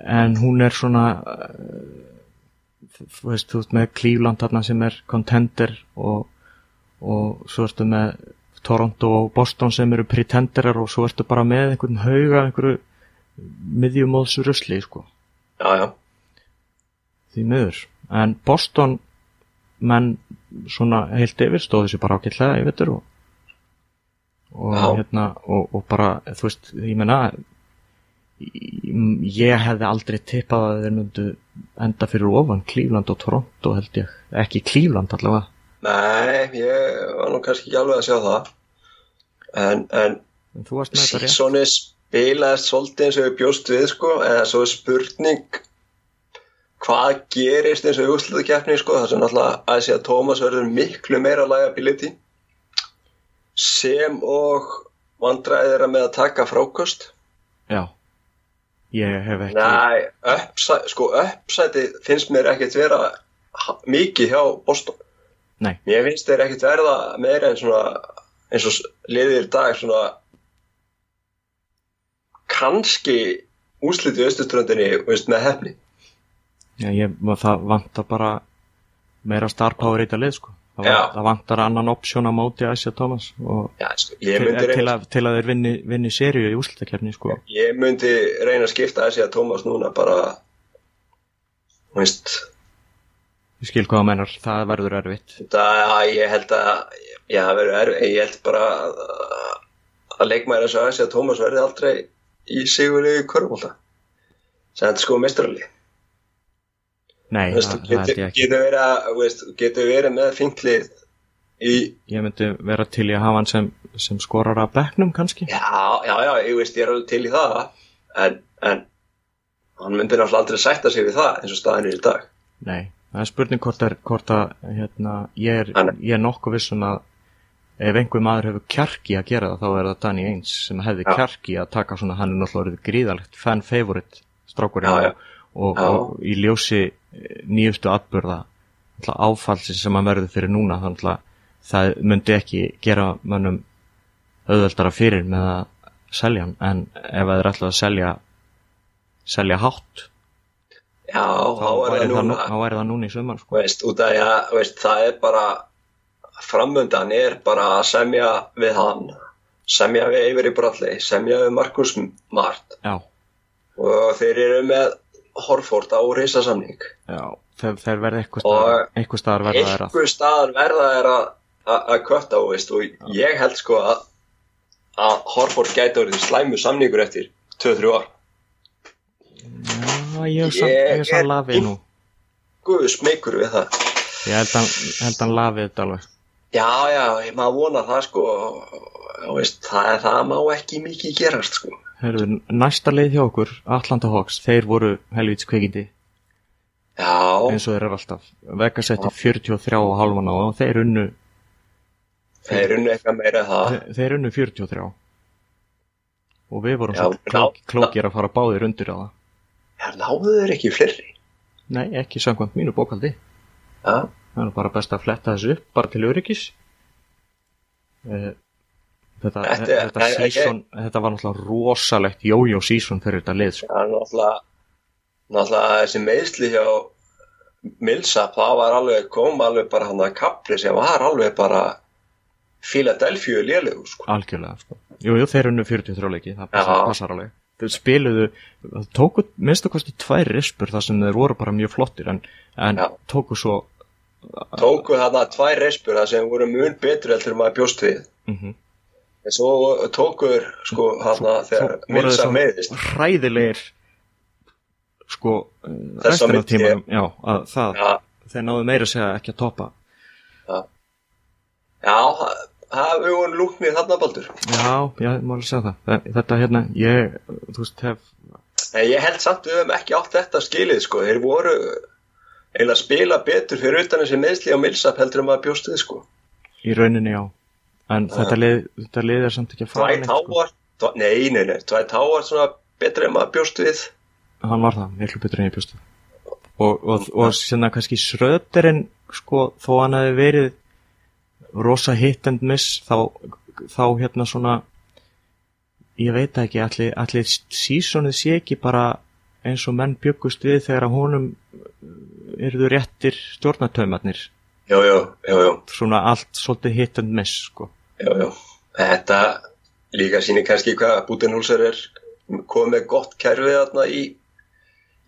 en hún er svona, uh, þú veist, þú veist með Cleveland þarna sem er contender og, og svo ertu með Toronto og Boston sem eru pretenderar og svo ertu bara með einhvern hauga, einhverju miðjumóðs rusli sko, já, já, því miður. En Boston menn svona heilt yfir stóðu sér bara í vetur og, og hérna og, og bara, þú veist, ég meina ég hefði aldrei tippað að þeir myndu enda fyrir ofan Cleveland og Toronto held ég, ekki Cleveland allavega nei, ég var nú kannski ekki alveg að sjá það. En, en en þú varst með þetta rétt. Sísoni spilaðist svolítið eins og við bjóst við sko, en svo spurning hvað gerist eins og í úrslutakefni sko, það sem náttúrulega að sé að Tómas verður miklu meira liability sem og vandræðir að með að taka frákost já, ég hef ekki Nei, uppsæ, sko uppsæti finnst mér ekkert vera mikið hjá Boston Nei. Mér finnst þeir ekkert verða meira en svona eins og liðir í dag svona kannski úslitið austuströndinni með hefni já, ég, það vantar bara meira star power í þetta lið sko það, vant, það vantar annan option á móti Æsja Thomas og Já, sko, ég, til, myndi til, reyna, að, til að þeir vinni, vinni sériu í úslutakefni sko. ég myndi reyna að skipta að Tómas núna bara veist ég skil hvað það mennar, það verður erfitt. Það, ég held að já, það verður erfið, ég held bara að, að leikmæður þessu aðeins að Tómas verði aldrei í sigurlegu körfbólta sem þetta sko mestrali nei, Veist, það, það held ég ekki. getur, verið, að- veist, getur verið með finklið í, ég myndi vera til í að hafa hann sem, sem skorar af bekknum kannski. Já, já, já, ég veist, ég er alveg til í það. En, en hann myndi náttúrulega aldrei sætta sig við það eins og staðin er í dag. Nei, það er spurning hvort, er, hvort að hérna, ég, er, Hann- ég er nokkuð vissum að ef einhver maður hefur kjarki að gera það þá er það Danny Ainge sem hefði Já. kjarki að taka svona, hann er náttúrulega gríðalegt fan favorite strákurinn Já, já. Og, og í ljósi eh, nýjustu atburða áfallsi sem hann verður fyrir núna þannig að það myndi ekki gera mönnum auðveldara fyrir með að selja hann en ef það er alltaf að selja selja hátt Já, þá er það það, nú, núna, þá væri það núna í sumar sko. veist, út af því að, veist, það er bara, framöndan er bara að semja við hann, semja við Eiveri Bralli, semja við Markus Mart já, og þeir eru með Horford á reysasamning. já, þeir, þeir verði eitthvað staðar, verða þeir að Eitthvað staðar verða er að, að, að kötta á, veist, og ég held sko að, að Horford gæti orðið slæmu samningur eftir 2-3 ár. já, ég er sann, lafið nú. Guð smekur við það. ég held hann, held hann lafið þetta alveg. Já, já, ég maður vona það sko, veist, það, það má ekki mikið gerast sko. Herðu, næsta leið hjá okkur, Atlanta Hawks þeir voru helvíts kveikindi Já, eins og þeir eru alltaf. Vegas setti 43 og þeir unnu þeir unnu eitthvað meira það. þeir, þeir unnu 43 og við vorum klókir að fara báðir undir á það Já, náðu þeir ekki fleiri. nei, ekki samkvæmt mínu bókaldi Já, það er bara best að fletta þessu upp bara til öryggis Eh, þetta, Þetta- þetta, þetta- season, þetta var náttúrulega rosalegt jójó season fyrir þetta lið sko. það er náttúrulega, náttúrulega þessi meðsli hjá Millsap, það var alveg, kom alveg bara hann að kapli sem var alveg bara Philadelphia lélegu sko. algjörlega sko. jú, jú, þeir unnu 43 leiki það passar, Já. passar alveg þeir spiluðu, það tóku minnst að kosti tvær rispur þar sem þeir voru bara mjög flottir en, en Já. tóku svo Tóku þarna tvær reispur það sem voru mun betur heldur en maður bjóst við. mm En svo tókur sko þarna þegar Millsap meðist. hræðilegir sko restina tímanum já, að það, Já, þeir náðu meira segja ekki að toppa já, það- það við vorum lúknir þarna baldur. já, já, má alveg segja það Þe- þetta hérna, ég, þú veist, hef ég held samt við höfum ekki átt þetta skilið sko. Þeir voru eiginlega að spila betur fyrir utan þessi meðsli á Millsap heldur en maður bjóst við sko. í rauninni já en þetta lið, þetta lið er samt ekki að fara neitt, sko. Dw- nei, nei, nei, Dwight Howard svona betri en maður bjóst við. hann var það, miklu betur en ég bjóstu og, og, og sérna kannski Schröderinn sko, þó hann hefði verið rosa hit and miss þá, þá hérna svona ég veit ekki, allir, allir sísonið sé ekki bara eins og menn byggust við þegar að honum eruðu réttir jú, jú, jú, svona allt svolítið hit and miss sko. jú, jú. Þetta líka sýnir kannski hvað Budenholzer er komið gott þarna í,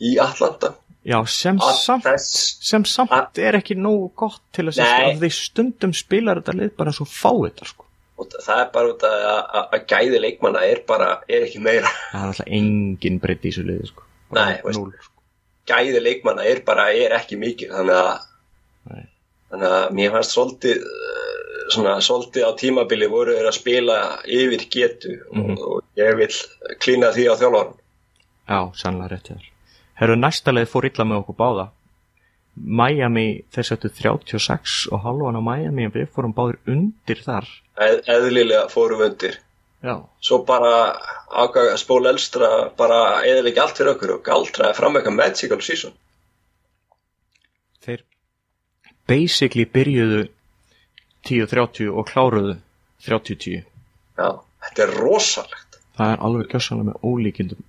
í Atlanta. Já, sem Að samt þess- sem samt er ekki nógu gott til þess Nei. að því stundum spilar þetta lið bara eins og fá þetta sko. Og það er bara út að, að, að gæði leikmanna er bara, er ekki meira. það er alltaf engin breytt í þessu liði sko. Bara Nei, veist. núll, sko. Gæði leikmanna er bara, er ekki mikið. Þannig að, þannig að mér fannst svolítið, eh, svona svolítið á tímabili voru þeir að spila yfir getu Mhm. og, og ég vil klína því á þjálfarum. já, sannlega rétt þér Herru, næsta leið fór illa með okkur báða Miami, þeir settu 36 og halvan á Miami en við fórum báðir undir þar Eð, eðlilega fórum við undir. já, Svo bara ákvað spól elstra bara eðilega allt fyrir okkur og galtraði fram eitthvað magical season. þeir basically byrjuðu 10-30 og kláruðu 30-10 Já, þetta er rosalegt. það er alveg gjössanlega með ólíkindum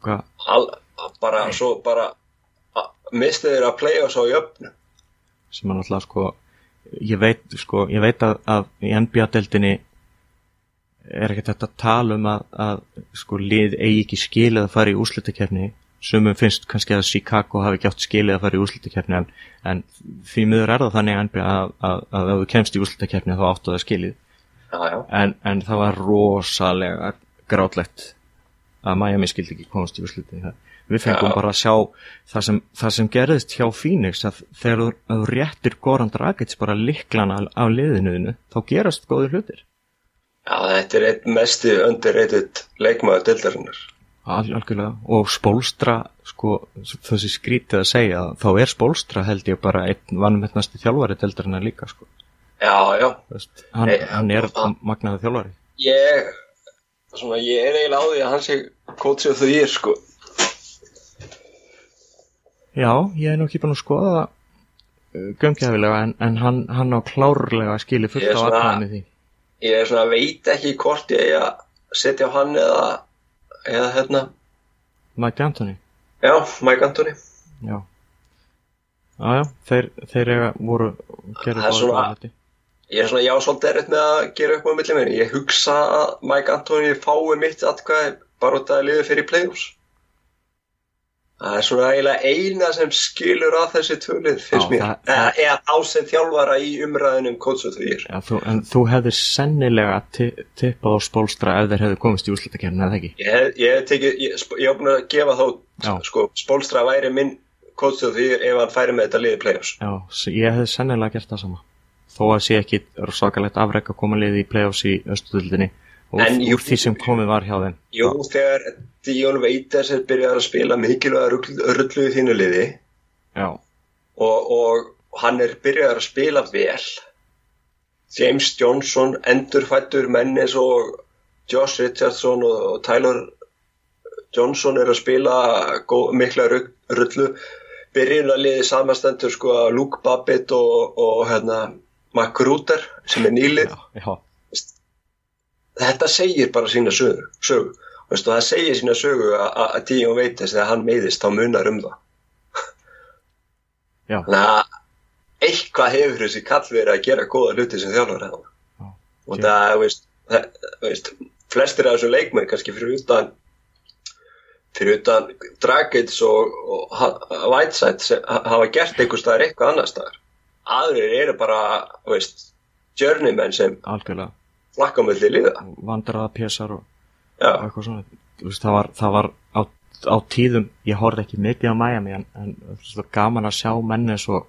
All, bara, svo bara mistið þeir að playa svo í öfnu. sem er náttúrulega sko ég veit, sko, ég veit að, að í NBA-deldinni er ekkert þetta að tala um að, að sko lið eigi ekki skilið að fara í úrslitakefni sumum finnst kannski að Chicago hafi ekki átt skilið að fara í úrslitakefni en, en því miður er það þannig að, NBA að, að, að ef þú kemst í úrslitakefni þá áttu það skilið Já, já. en, en það var rosalega grátlegt að Miami skildi ekki komast í úrsliti við fengum Já. bara að sjá það sem, það sem gerðist hjá Phoenix að þegar þú, réttir Goran Dragic bara liklana á liðinuðinu þá gerast góður hlutir Já, þetta er einn mesti underrated leikmaður dildarinnar. Al, algjörlega og spólstra sko, þessi skrítið að segja þá er spólstra held ég bara einn vannmettnasti þjálfari deldarina líka sko. Já, já. Þú veist, hann, Nei, hann er hann- magnaði þjálfari Ég, svona, ég er eiginlega á því að hann sé coachið þú ég, sko. Já, ég er nú ekki búin að skoða það gömgefilega en, en hann, hann á klárlega skili fullt á aðkvæmi því Ég er svona, veit ekki hvort ég að setja á hann eða, eða hérna, Mike Anthony, já, Mike Anthony. já Já, já, þeir, þeir eiga voru er svona- góða hluti. Ég er svona, já, svolítið erfitt með að gera upp á milli mér. Ég hugsa að Mike Anthony fái mitt atkvæði bara út að liða fyrir playoffs. Það er svona eiginlega eina sem skilur að þessi finnst Já, mér. það- Eða, eða á sem þjálfara í umræðinum year. Já, þú, en þú hefðir sennilega ti- tippað á spólstra ef þeir hefðu komist í úrslutakefni eða ekki? Ég ég hef tekið, ég, ég hef búin að gefa þá, sko, Spolstra væri minn year ef hann færi með þetta liði playoffs. Já, ég hefði sennilega gert það sama. Þó að sé ekki svakalegt afrek að koma liði í play-offs í östuðildinni og En jú- úr því sem komið var hjá þeim. Jú, þegar Dion Waiters er byrjað að spila mikilvæga rullu í þínu liði Já, og, og hann er byrjað að spila vel. James Johnson, endurfættur menn eins og Josh Richardson og, og Tyler Johnson er að spila gó, mikla ru- rullu. Byrjunarliði samastendur sko að Luke Babbitt og, og hérna, McGruder sem er nýlið. Þetta segir bara sína sögu, sögu. Veistu, það segir sína sögu að- Díon veitist þegar hann meiðist þá munar um það. Já, þannig að eitthvað hefur þessi kall verið að gera góða hluti sem þjálfur hefur og það, veist, það, veist flestir af þessum leikmenn kannski fyrir utan fyrir utan Dragic og, og Whiteside hafa gert einhver staðar eitthvað annar staðar. Aðrir eru bara veist, journeymen sem algjörlega. Flakka melli liða Vandraða pjessar og, og eitthvað svona. Veist, það var, það var á, á tíðum, ég horfði ekki mikið á Miami en, en það var gaman að sjá menn eins og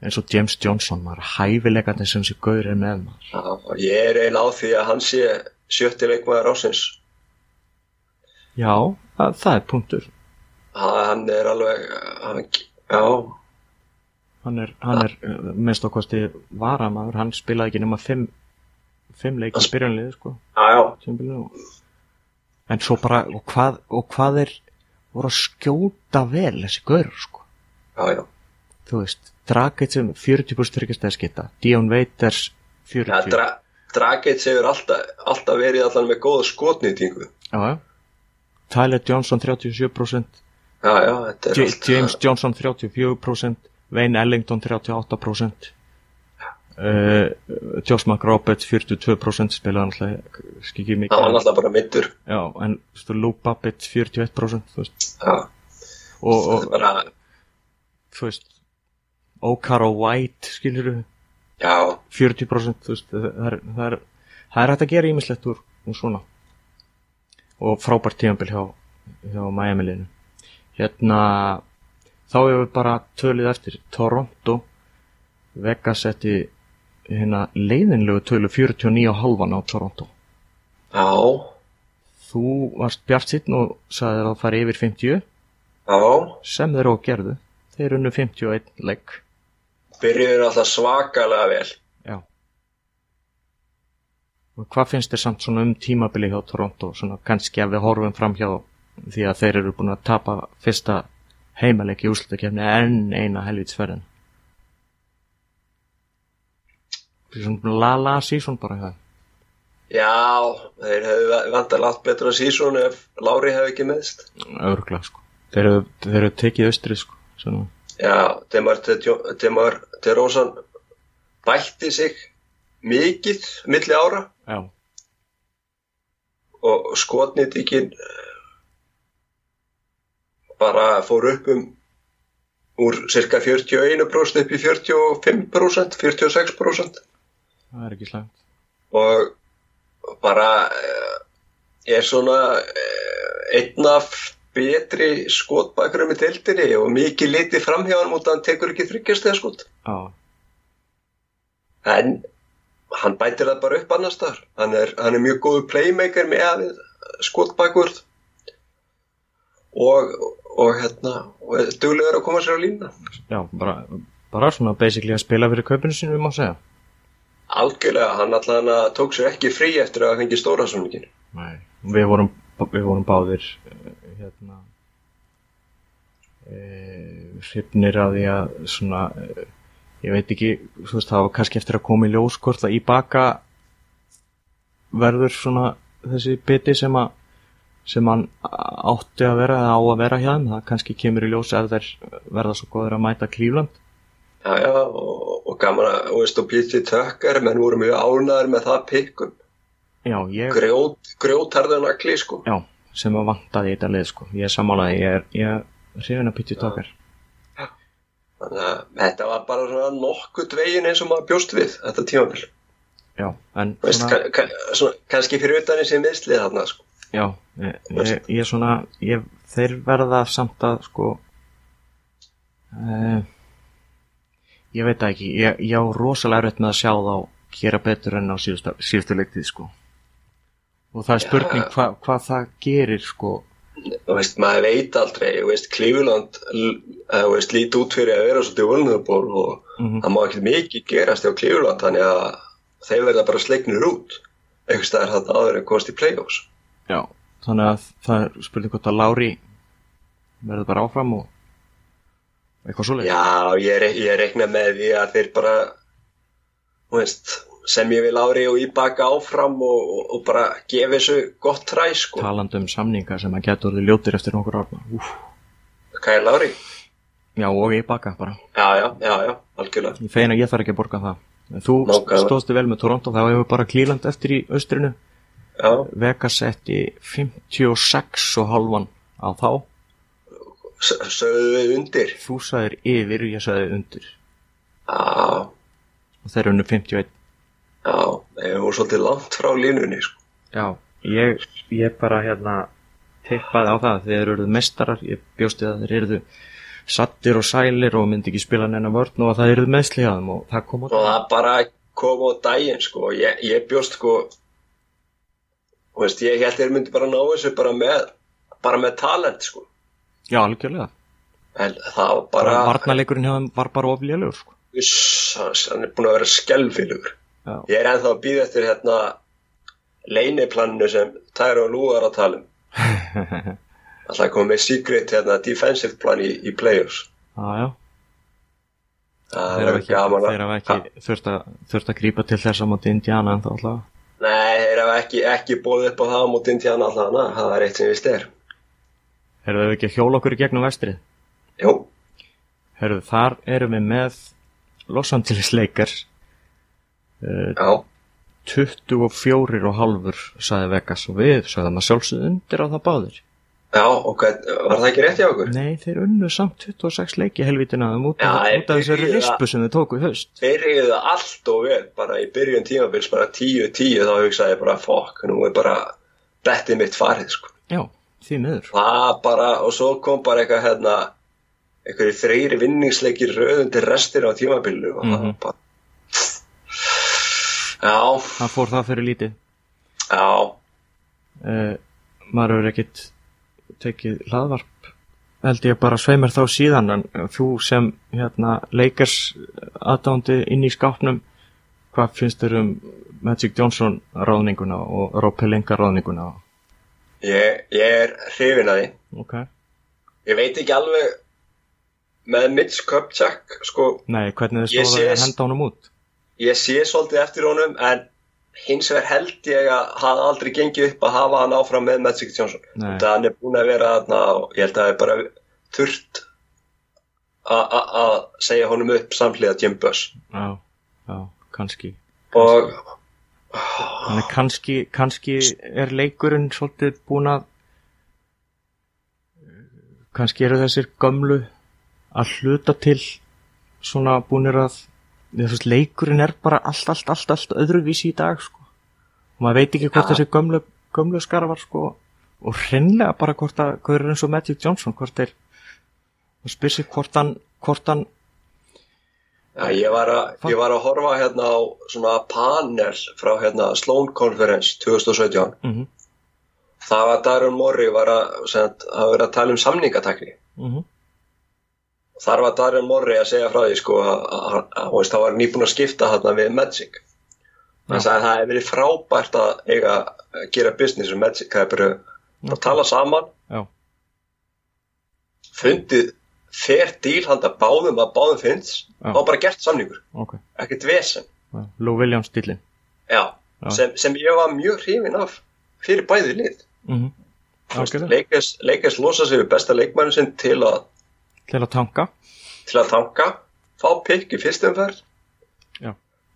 eins og James Johnson, maður hæfileikandi sem þessi gaur er með maður. Já, ég er eiginlega á því að hann sé sjötti leikmaður ásins. Já, það, það er punktur. Hann er alveg, hann, já, Hann er, hann er uh, minnst okkosti varamaður, hann spilaði ekki nema fimm, fimm leik í byrjanliði, sko. En svo bara, og hvað, og hvað er, voru að skjóta vel þessi gaur, sko. já, já. Þú veist, Dragic sem 40% tryggastæðskita, Dion Waiters 40. ja dra, Dragic hefur alltaf, alltaf verið allan með góða skotnýtingu. Tyler Johnson 37%, Já, já, þetta er J allt. James Johnson 34%, Wayne Ellington 38%, uh, Josh McRoberts 42% spilaði alltaf skikið Hann mikið. alltaf bara middur. Já, en þú veist, Luke Babbitt 41%, þú veist, Já, og, og bara, þú veist, Okar og White, skilur já, 40% þú veist, það er, það er, það er hægt að gera ímislegt úr, úr svona. Og frábært tíðanbíl hjá, hjá Miami liðinu. Hérna þá hefur við bara tölið eftir. Toronto Vegas setti hérna leiðinlegu tölu 49,5 á Toronto já, þú varst bjart sitt og sagði að það fari yfir 50 já. sem þeir og gerðu þeir unnu 51 legg Byrjuður alltaf svakalega vel. Já. Og hvað finnst þér samt svona um tímabili hjá Toronto, svona kannski að við horfum fram hjá því að þeir eru búin að tapa fyrsta heimaleik í úrslutakefni enn eina helvitsferðin. Svona la-la sísón bara það. Já, þeir hefðu vantar allt betra sísón ef Lári hefði ekki meðst. Örgla, sko. Þeir eru, þeir eru tekið austrið, sko. Svona. Já, Demar, Demar Terósan bætti sig mikið milli ára Já, og skotnýtingin bara fór upp um úr cirka 41% upp í 45%, 46% það er ekki slæmt. og bara eh, er svona eh, einn af betri skotbækurum í deildinni og mikið litið framhjá hann út að hann tekur ekki þryggjast eða skot. Já, en hann bætir það bara upp annars þar hann er, hann er mjög góðu playmaker með skotbækur. Og, og hérna og duglegur að koma sér á lína já, bara, bara svona basically að spila fyrir kaupinu sinu, við má segja. Algjörlega, hann allan að tók sér ekki frí eftir að fengi stóra samlingin Nei, við vorum, við vorum báðir eh, hérna e, hrifnir að því að svona e, ég veit ekki, þú veist, það var kannski eftir að koma í ljós hvort að í baka verður svona þessi biti sem að sem hann átti að vera eða á að vera þeim, það kannski kemur í ljós ef þeir verða svo góður að mæta Klífland Já, já, og, og gaman að, og veist, og Píti Tökkar, menn voru mjög ánæður með það pikkum. Já, ég, Grjót, grjótarðan akli, sko. já, sem að vantaði í þetta lið sko, ég er sammálaði, ég er, ég er hrifin að Píti Tókar Þannig að þetta var bara svona nokkuð dvegin eins og maður bjóst við, þetta tímabil. Já, en Veist, svona, ka, ka, svona, kannski fyrir utan þessi miðslið þarna, sko. já, ég, ég, ég svona, ég, þeir verða samt að sko uh, ég veit það ekki, ég, ég á rosalega erfitt með að sjá þá gera betur enn á síðustu, síðustu leiktið sko og það er spurning hva, hvað það gerir sko Þú veist, maður veit aldrei, þú veist, Cleveland, uh, veist, lít út fyrir að vera svolítið vulnerable og Mhm. það má ekki mikið gerast hjá Cleveland, þannig að þeir verða bara sleiknir út. Eitthvað staðar þetta áður en komast í playoffs. Já, þannig að það er spurning hvort að Lári verður bara áfram og eitthvað svoleið. Já, ég, re ég rekna með því að þeir bara, veist, sem ég vil ári og íbaka áfram og, og, og bara gefa þessu gott træ, sko. Talandi um samninga sem að geta orðið ljótir eftir nokkur árna. Hvað er Lári? Já, og ég baka bara. Já, já, já, já, algjörlega. Ég feina ég þarf ekki að borga það. En Þú Nákvæmlega. stóðstu vel með Toronto, þá hefur bara Cleveland eftir í austrinu. Já, Vegas setti 56 og halvan á þá. Sögðu við undir. Þú sagðir yfir, ég sagði undir. Já, Og þeir eru unnu 51. já, þeir voru svolítið langt frá línunni, sko. Já, ég, ég bara hérna tippaði á það þeir eruðu mestarar, ég bjósti að þeir eruðu sattir og sælir og myndi ekki spila neina vörn og að það eruðu meðsli á þeim og það kom á og það bara kom á daginn sko, ég, ég bjóst sko þú veist, ég held þeir myndi bara ná þessu bara með bara með talent sko Já, algjörlega. en það var bara varnarleikurinn hjá þeim var bara oflélugur, sko. uss, hann er búin að vera skelfilugur Já. ég er ennþá að býða eftir hérna leiniplaninu sem Tæra og Lúar að tala um (laughs) alltaf komið með secret hérna defensive plan í, í playoffs Já, já. það er ekki, gaman þeir hafa ekki þurft að, að grípa til þess að móti Indiana en þá alltaf. nei, þeir hafa ekki, ekki bóðið upp á það á móti Indiana alltaf hana, það er eitt sem við styr Herðu við ekki að hjóla okkur í gegnum vestrið? jú, Herðu, þar erum við með Los Angeles Lakers. Uh, já 24 og halvur, sagði Vegas og við sagðum að sjálfsögðu undir á það báðir. Já, hvað, var það ekki rétt hjá okkur? Nei, þeir unnu samt 26 leiki helvítina um út af, þeir þessari rispu sem þið tóku í haust. Byrjuðu allt og vel, bara í byrjun tímabils, bara 10-10, þá hugsaði ég bara, fokk, nú er bara bettið mitt farið, sko. Já, því miður. Það bara, og svo kom bara eitthvað, hérna, einhverju þreyri vinningsleikir röðun til restir á tímabilu og það Mhm. bara, já, Það fór það fyrir lítið. já, Uh, maður hefur ekkit tekið hlaðvarp held ég bara sveimur þá síðan en þú sem hérna leikars aðdándi inn í skápnum hvað finnst þér um Magic Johnson ráðninguna og Rob Pelinka ráðninguna ég, ég er hrifin að því. ok, Ég veit ekki alveg með Mitch Kupchak, sko, nei, hvernig þið Ég stóða sé- að henda honum út? Ég sé svolítið eftir honum en hins vegar held ég að hafa aldrei gengið upp að hafa hann áfram með Magic Johnson. Nei. það hann er búin að vera þarna og ég held að það er bara þurft að segja honum upp samhliða Jim Buss. Já, já, kannski og Þannig kannski, kannski er leikurinn svolítið búin að kannski eru þessir gömlu að hluta til svona búinir að þess, leikurinn er bara allt, allt, allt, allt öðruvísi í dag sko. og maður veit ekki hvort Ja. þessi gömlu, gömlu skarfar sko, og hreinlega bara hvort að hvað er eins og Magic Johnson hvort er og spyr sig hvort hann hvort hann ja, ég, var að, ég var að horfa hérna á svona panel frá hérna Sloan Conference 2017 mm það var Darren Morey var að, sagt, að vera að tala um samningatakni -hmm. þar var Darren Morey að segja frá því sko að, það var nýbúin að skipta þarna við Magic Já. sagði að það hefði verið frábært að eiga að gera business um Magic það er bara að tala saman Já. fundið fer díl handa báðum að báðum finnst Já. og bara gert samningur, ok, ekkert vesen. Lou Williams stílinn Já, Já. Sem, sem ég var mjög hrifin af fyrir bæði lið mm Algjörlega. Lakers, Lakers losa sig við besta leikmannin sinn til að, til að tanka til að tanka fá pikk í fyrstumferð Já.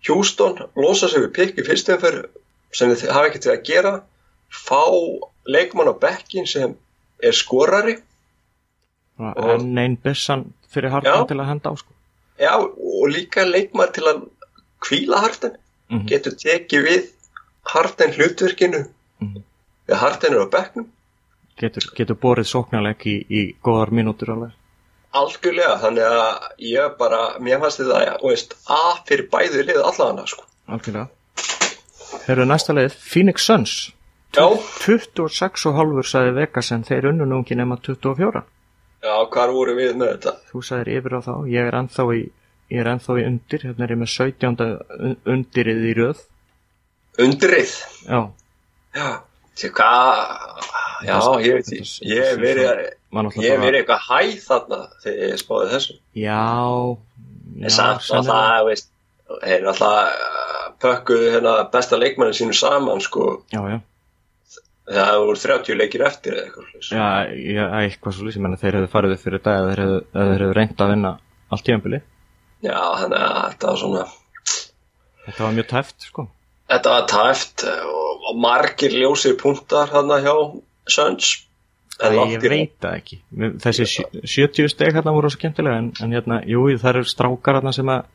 Houston losa sig við pikk í fyrstumferð sem þið hafa ekkert við að gera fá leikmann á bekkin sem er skorari en einn byssan fyrir hartan Já. til að henda á sko. Já, og líka leikmann til að kvíla hartan Mhm. getur tekið við hartan hlutverkinu. Mhm. þegar hartan er á bekknum. Getur, getur borið sóknarleik í, í góðar mínútur alveg. Algjörlega, þannig að ég bara mér fannst þetta, þú veist, að fyrir bæði lið allavega, sko. Algjörlega. Herru næsta leið, Phoenix Suns. Já, 26 og halvur sagði Vegas en þeir unnu nú ekki nema 24 já, hvar voru við með þetta? þú sagðir yfir á þá, ég er ennþá í ég er ennþá í undir, hérna er ég með 17. un- undirið í röð. Undrið já, Já, til hvað? Já, ég veit ekki Ég verið, ég verið eitthvað hæð þarna þegar ég spáði þessu. Já, En samt sennilega. það, veist þeir eru alltaf pökkuðu hérna besta leikmannin sínu saman, sko. Já, já, það voru 30 leikir eftir eða eitthvað svoleiðis. já, já, eitthvað svo lýsum en þeir hefðu farið upp fyrir dag eða þeir hefðu, hefðu reynd að vinna allt tíðanbili Já, þannig að þetta var svona þetta var mjög tæft sko. Þetta var tæft og, og margir ljósir punktar þarna hjá Suns. En Æ, langt ég veit það ekki. Þessi sjö- 70 steg hérna voru svo skemmtilega en, en hérna, jú, það eru strákar hérna sem að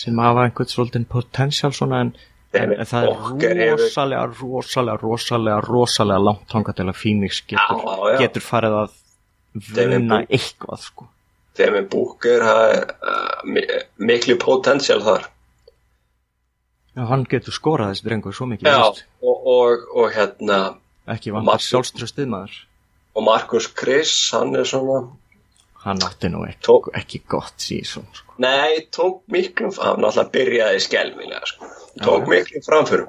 sem hafa einhvern svolítinn potential svona en, en, en það er rosalega, rosalega, rosalega rosalega langt hanga til að Phoenix getur, Já, já. getur farið að bú- eitthvað sko þegar með búker það er uh, mi- miklu potensial þar Já, hann getur skorað þessi drengur svo mikið Já, veist. og, og, og hérna ekki vantar Marcus- sjálfströstið maður og Markus Chris, hann er svona hann átti nú ekki, Tók- ekki gott síðan sko. nei, tók miklu hann náttúrulega byrjaði skelmilega sko. tók Já. miklu framförum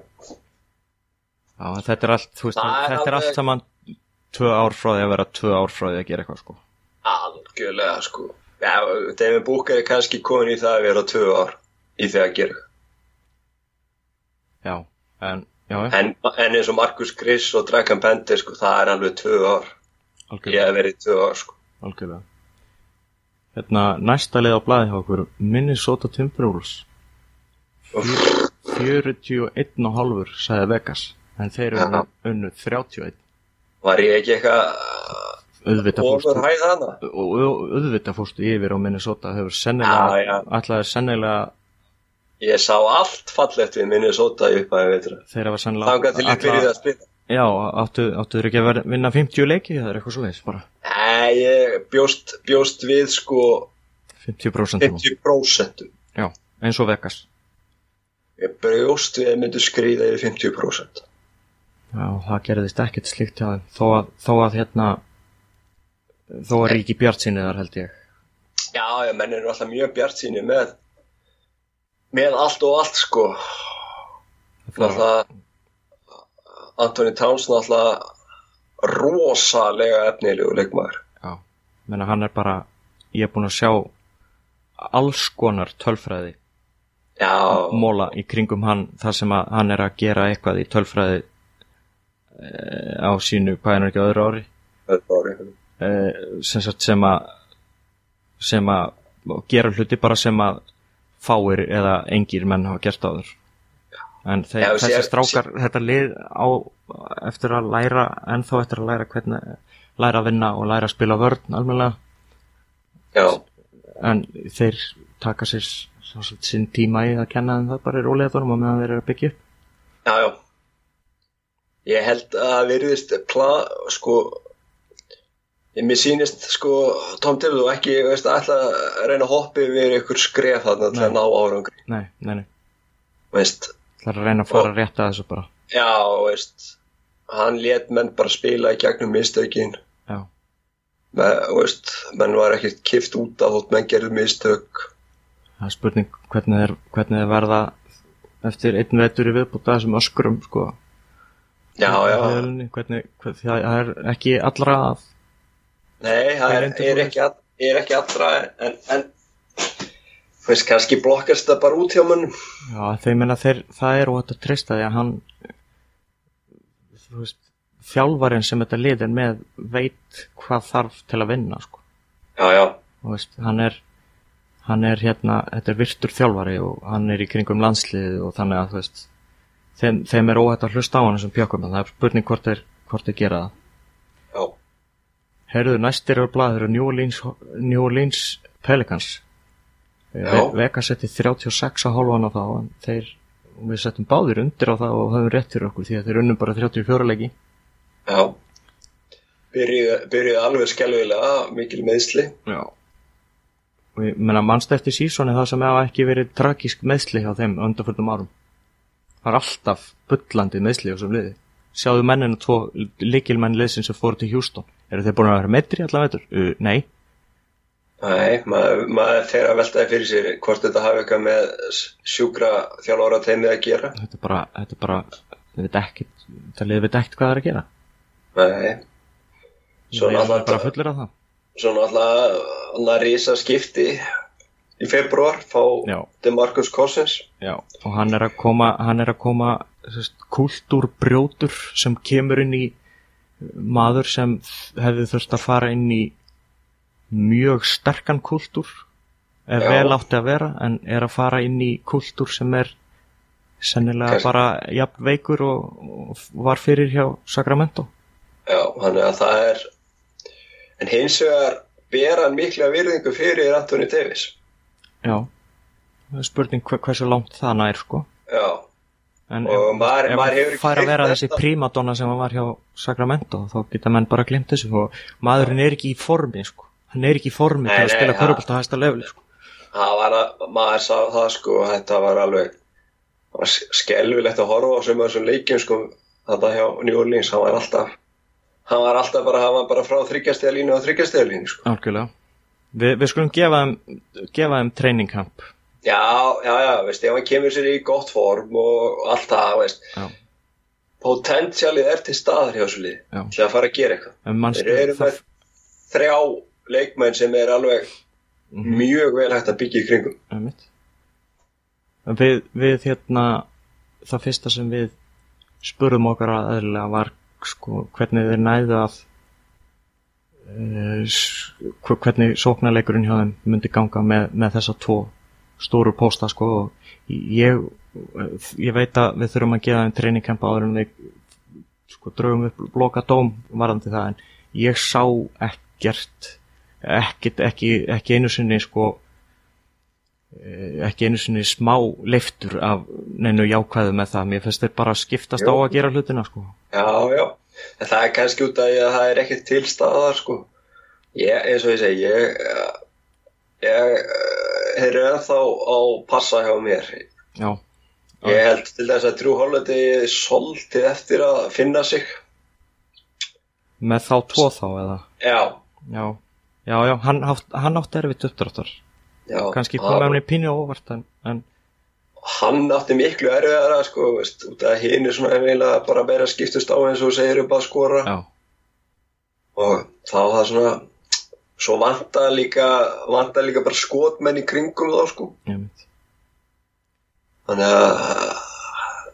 Já, þetta er allt, veist, þetta er allt saman tvö ár frá því að vera tvö ár frá því að gera eitthvað sko. algjörlega sko Já, David Booker er kannski komin í það að vera tvö ár í því að gera Já, en, já, en, en eins og Markus Chris og Dragan Bender sko, það er alveg tvö ár ég algjörlega, hef verið tvö ár sko algjörlega. Hérna, næsta leið á blaði hjá okkur, Minnesota Timberwolves, Úff, 41 og halvur, sagði Vegas, en þeir eru Já. unnu 31, var ég ekki eitthvað auðvitað ofur fórstu, yfir á Minnesota, hefur sennilega, Já, já. ætlaði sennilega, ég sá allt fallegt við Minnesota í upphæði veitra þeir hafa sennilega, þangað til ég byrjaði að spila já, áttu, áttu þeir ekki að vinna 50 leiki, það er eitthvað svo veist, bara? Nei, ég bjóst, bjóst við sko 50% nú. 50% Já, eins og Vegas. ég bjóst við að myndu skrýða yfir 50% Já, það gerðist ekkert slíkt hjá þeim. Þó að, þó að hérna þó að ríki bjart sinni þar held ég. Já, já, menn eru alltaf mjög bjart síni með með allt og allt sko. Náttúrulega Anthony Towns náttúrulega rosalega efnilegu leikmaður. Já, menna hann er bara ég er búin að sjá alls konar tölfræði Já, móla í kringum hann þar sem að hann er að gera eitthvað í tölfræði e, á sínu, er hann ekki á öðru ári? Þetta var einhvern e, sem, sem að sem að gera hluti bara sem að fáir eða engir menn hafa gert áður en þeir, Já, þessi strákar þetta lið á eftir að læra ennþá eftir að læra hvernig læra að vinna og læra að spila vörn Já, en þeir taka sér svo sagt sinn tíma í að kenna þeim það bara í rólegaðunum og meðan þeir eru að byggja upp. Já, já. Ég held að pla, sko mér sýnist sko Tom Tillu ekki, veist, ætla að reyna að hoppa yfir ykkur skref þarna til að ná árangri. Nei, nei, nei, veist, það er að reyna að fara rétt að þessu bara. Já, veist hann let menn bara spila í gegnum mistökin. Já, með, veist, menn var ekkert kift út af þótt menn gerðu mistök. Það er spurning hvernig þeir, hvernig þeir verða eftir einn vetur í viðbúta þessum öskrum sko. Já, já, hvernig, hvernig, það er ekki allra að nei, það er, er, ekki, all- er ekki allra en, en veist, kannski blokkast það bara út hjá mönnum. Já, þeir meina þeir, það er óhætt að treysta því að hann þú veist, þjálfarinn sem þetta lið er með veit hvað þarf til að vinna sko. já, já, og veist, hann er hann er hérna, þetta er virtur þjálfari og hann er í kringum landslið og þannig að þú veist þeim, þeim er óhætt að hlusta á hann sem pjökkum það er spurning hvort þeir, hvort þeir gera það. Já, Herðu, næstir eru blaður New Orleans, New Orleans Pelicans Vega setti 36 að hálfan á þá en þeir, við settum báðir undir á það og höfum rétt fyrir okkur því að þeir unnum bara 34 leiki. Já. Byrjuði, byrjuði alveg skelvilega, mikil meðsli. Já. Og ég menna mannst eftir sísoni það sem hafa ekki verið tragísk meðsli hjá þeim undanförnum árum? Það er alltaf bullandi meðsli á þessum liði. Sjáðu mennina tvo líkilmenn liðsin sem fóru til Houston. Eru þeir búin að vera meitri allavega veitur? Uh, nei, Nei, maður, maður þeir að veltaði fyrir sér hvort þetta hafi eitthvað með sjúkra þjálfára teimið að gera. þetta er bara þetta er bara, þið veit ekkit það liði veit ekkit hvað það er að gera Nei, Svo ég er náttúrulega- bara fullir af það svo náttúrulega hann að rísa skipti í februar, fá. Demarcus Cousins. Já, og hann er að koma, hann er að koma sest, kultúrbrjótur sem kemur inn í maður sem hefði þurft að fara inn í mjög sterkan kultúr ef Já. vel átti að vera en er að fara inn í kultúr sem er sennilega Kannski- bara jafn veikur og, og var fyrir hjá Sacramento Já, þannig að það er en hins vegar ber hann mikla virðingu fyrir Anthony Davis. Já, er spurning hver, hversu langt það nær sko Já, en Og ef, maður- ef maður hefur fær að vera þessi þetta. prímadonna sem hann var hjá Sacramento þá geta menn bara glimt þessu og maðurinn er ekki í formi sko hann er ekki í formi til að spila körubalt á hæsta lefli sko. það var að, maður sá það sko, þetta var alveg var skelvilegt að horfa á sem þessum leikjum sko, þetta hjá New Orleans, hann var alltaf hann var alltaf bara, hann var bara frá þryggjastega og þryggjastega sko. algjörlega Vi, við skulum gefa þeim gefa þeim training camp Já, já, já, veist, ef hann kemur sér í gott form og allt það, veist Já. potentialið er til staðar hjá þessu lið til að fara að gera eitthvað Þeir eru með þrjá leikmenn sem er alveg Mhm. mjög vel hægt að byggja í kringum við, við hérna það fyrsta sem við spurðum okkar að eðlilega var sko, hvernig þeir næðu að uh, hvernig sóknarleikurinn hjá þeim myndi ganga með, með þessa tvo stóru pósta sko og ég, ég veit að við þurfum að gefa þeim treiningkempa áður en við sko draugum upp bloka dóm varðandi það en ég sá ekkert ekkert, ekki, ekki einu sinni sko eh, ekki einu sinni smá leiftur af neinu jákvæðu með það. Mér finnst þeir bara skiptast á Jú. að gera hlutina sko. Já, já, en það er kannski út af að það er ekkert til staðar sko. Ég, eins og ég segi ég, ég þeir eru ennþá á passa hjá mér. Já, ég held til þess að Drew Holiday svolítið eftir að finna sig. Með þá tvo þá eða? Já, já, já, já hann, átt, hann átti erfitt uppdráttar. Já kannski komið hann í pínu óvart en, en hann átti miklu erfiðara sko, veist, út af hinn er svona eiginlega bara meira skiptust á eins og segir upp að skora. Já, og þá það svona svo vantar líka vantar líka bara skotmenn í kringum þá sko. Þannig að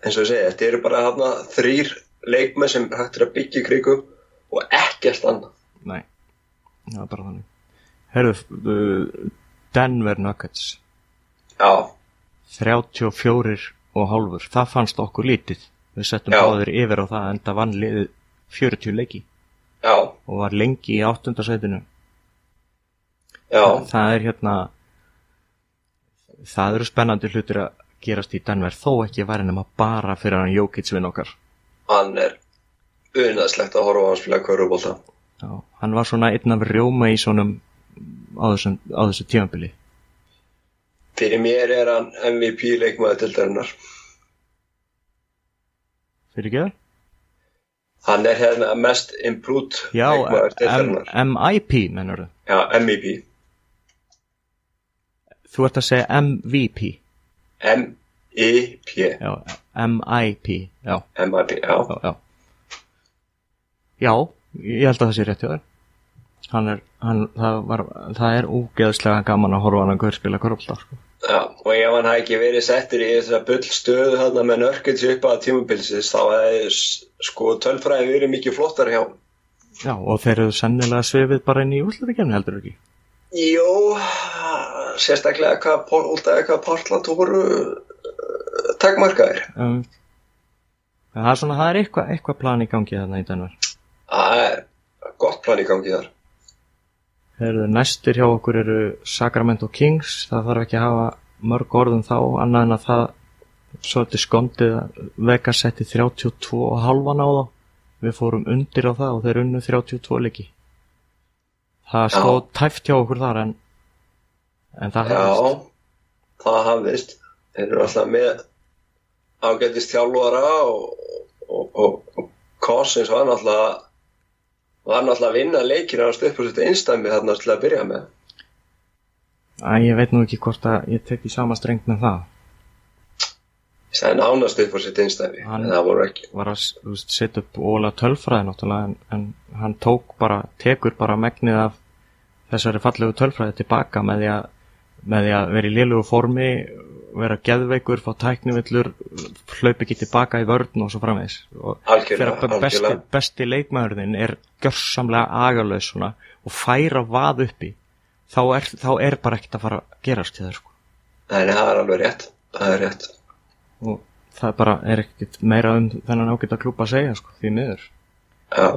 eins og ég segi, þetta eru bara þrýr leikmenn sem hægt er að byggja í kringum og ekkert annað. Nei, það er bara þannig. Herru, uh, Denver Nuggets. Já, 34 og hálfur, það fannst okkur lítið. Við settum báðir yfir á það en það vann liðið 40 leiki. Já, og var lengi í áttundasveitinu já. Það er hérna það eru spennandi hlutir að gerast í Denver þó ekki væri nema bara fyrir hann Jókits vinn okkar. Hann er unaðslegt að horfa á hann spila körubólta Já, hann var svona einn af rjóma í svonum á, þessum, á þessu tímabili. Fyrir mér er hann MVP leikmaður til þennar fyrir ekki það? hann er hérna mest Já, leikmaður til þennar MIP mennur já, MVP þú ert að segja MVP M-I-P já, MIP já, M-I-P, já. Já, já. Já, ég held að það sé rétt hjá þér. Hann er, hann, það var það er úgeðslega gaman að horfa hann að gaur spila korfbólta sko. Já, og ef hann hafi ekki verið settur í þessa bull stöðu hann með nörkins upp að tímabilsis þá hefði sko tölfræði verið mikið flottar hjá Já, og þeir eru sennilega svifið bara inn í útlæðikefni heldur ekki? Jó, sérstaklega hvað, útlæði hvað Portland voru uh, takmarkaðir. Um, Það er svona, það er eitthvað eitthva plan í gangi þarna í Denver Það er gott plan í gangi þar. Eru næstir hjá okkur eru Sacramento Kings, það þarf ekki að hafa mörg orðum þá, annað en að það svo þetta skondið Vegas setti 32 og halvan á þá. Við fórum undir á það og þeir unnu 32 leiki. Það stóð tæft hjá okkur þar en, en það Já, hafðist það hafðist þeir eru alltaf með ágætist þjálfara og, og, og, og Cousins var náttúrulega var náttúrulega að vinna leikir á stöðpúsitt einstæmi þarna til að byrja með. Æ, ég veit nú ekki hvort að ég tek í sama strengt með það. Það er nánast upp á sitt einstæmi Hann- en það voru ekki. var að setja upp óla tölfræði náttúrulega en, en hann tók bara, tekur bara megnið af þessari fallegu tölfræði tilbaka með því að, með því að vera í liðlugu formi, vera geðveikur, fá tæknivillur, hlaup ekki tilbaka í vörn og svo framvegis. Og þegar besti, besti leikmaðurinn er gjörsamlega agalös svona og færa vað uppi, þá er, þá er bara ekkert að fara að gerast það sko. Nei, nei, það er alveg rétt það er rétt Og það bara er ekkert meira um þennan ágæta klúb að segja sko, því miður. Já,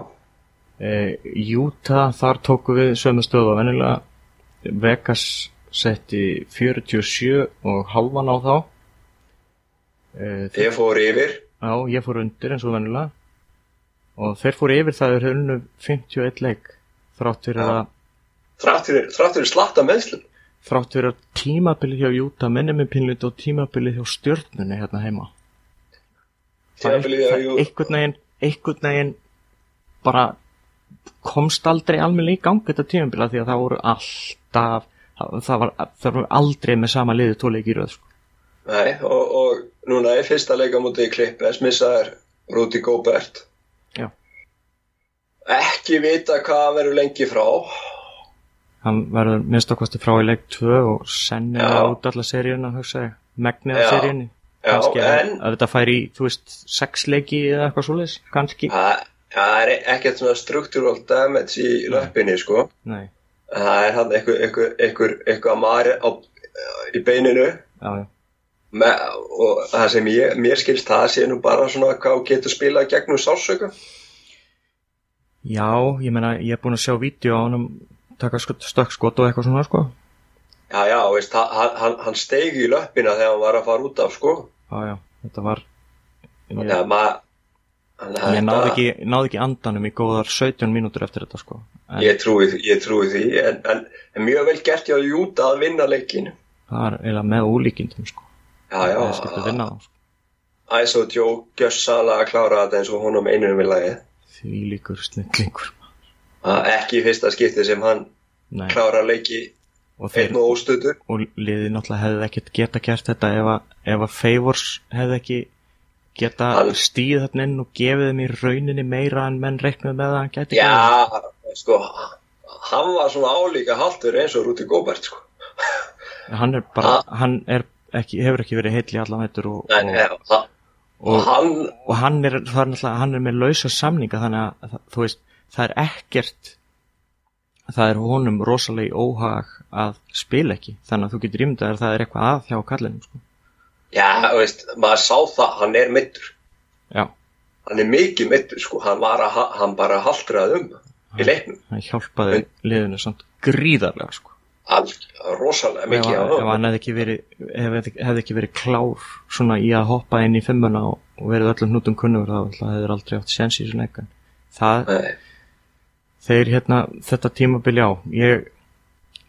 E, Utah, þar tóku við sömu stöðu og venjulega Vegas setti 47 og halvan á þá. E, ég fór yfir. Já, ég fór undir eins og venjulega. Og þeir fóru yfir það er unnu 51 leik þrátt fyrir Já. að þrátt fyrir, þrátt fyrir slatta meðslum þrátt fyrir að tímabilið hjá Utah minni með pinlut og tímabilið hjá stjörnunni hérna heima. Tímabilið hjá það Jú- einhvern veginn einhvern veginn bara komst aldrei almennilega í gang þetta tímabila því að það voru alltaf það, var, það var aldrei með sama liðu tóleik í röð sko. Nei, og, og núna er fyrsta leika mútið í klippes missaður Rúti Góbert Já. ekki vita hvað verður lengi frá hann verður minnst okkastu frá í leik 2 og sennilega Já. út alla seríuna hugsa ég, megnið Já. af seríunni Já, kannski en- að þetta færi í, þú veist, sex leiki eða eitthvað svoleiðis, kannski það það er ekkert svona struktúral damage í löppinni sko Nei, það er hann einhver mari á, í beininu. Já, já, Me, og það sem ég, mér skilst það sé nú bara svona hvað getur spilað gegnum sálsöku já, ég meina ég er búin að sjá vídeo á hann taka stökkskot og eitthvað svona, sko. Já já, veist, hann, hann, hann steig í löppina þegar hann var að fara út af sko. Já, já, þetta var ég, að maður ég náði ekki, náði ekki andanum í góðar 17 mínútur eftir þetta, sko en Ég trúi, því- ég trúi því, en, en, en mjög vel gert hjá Júta að vinna leikinu. það er eiginlega með ólíkindum, sko Já, já, það skipti vinna þá, sko Æs og Joe gjössalega að klára þetta eins og honum einunum við lagið. því líkur snillingur Að Ekki fyrsta skipti sem hann Nei, klára leiki einn og óstöður. og liðið náttúrulega hefði ekkert geta gert þetta ef að, ef að Favors hefði ekki geta stíð þarna inn og gefið þeim í rauninni meira en menn reiknuð með að hann gæti Já, sko, hann var svona álíka haltur eins og Rúti Góbert, sko. hann er bara, hann er ekki, hefur ekki verið heill í allan veitur og, Nei, og, það- og og, hann, og hann er það er náttúrulega, hann er með lausa samninga þannig að það- þú veist, það er ekkert það er honum rosalega í óhag að spila ekki þannig að þú getur ímyndað að það er eitthvað að hjá kallinum sko. Já, veist, maður sá það, hann er mittur. já, Hann er mikið mittur, sko, hann, var að, ha- hann bara haldraði um í leiknum. hann hjálpaði liðinu samt gríðarlega sko. All, rosalega ef, mikið á ef hann hefði ekki verið ef, hefði ekki verið klár svona í að hoppa inn í fimmuna og, og verið öllum hnútum kunnur þá hefur aldrei átt séns í þessu leikan það, Nei, þeir hérna þetta tímabil já ég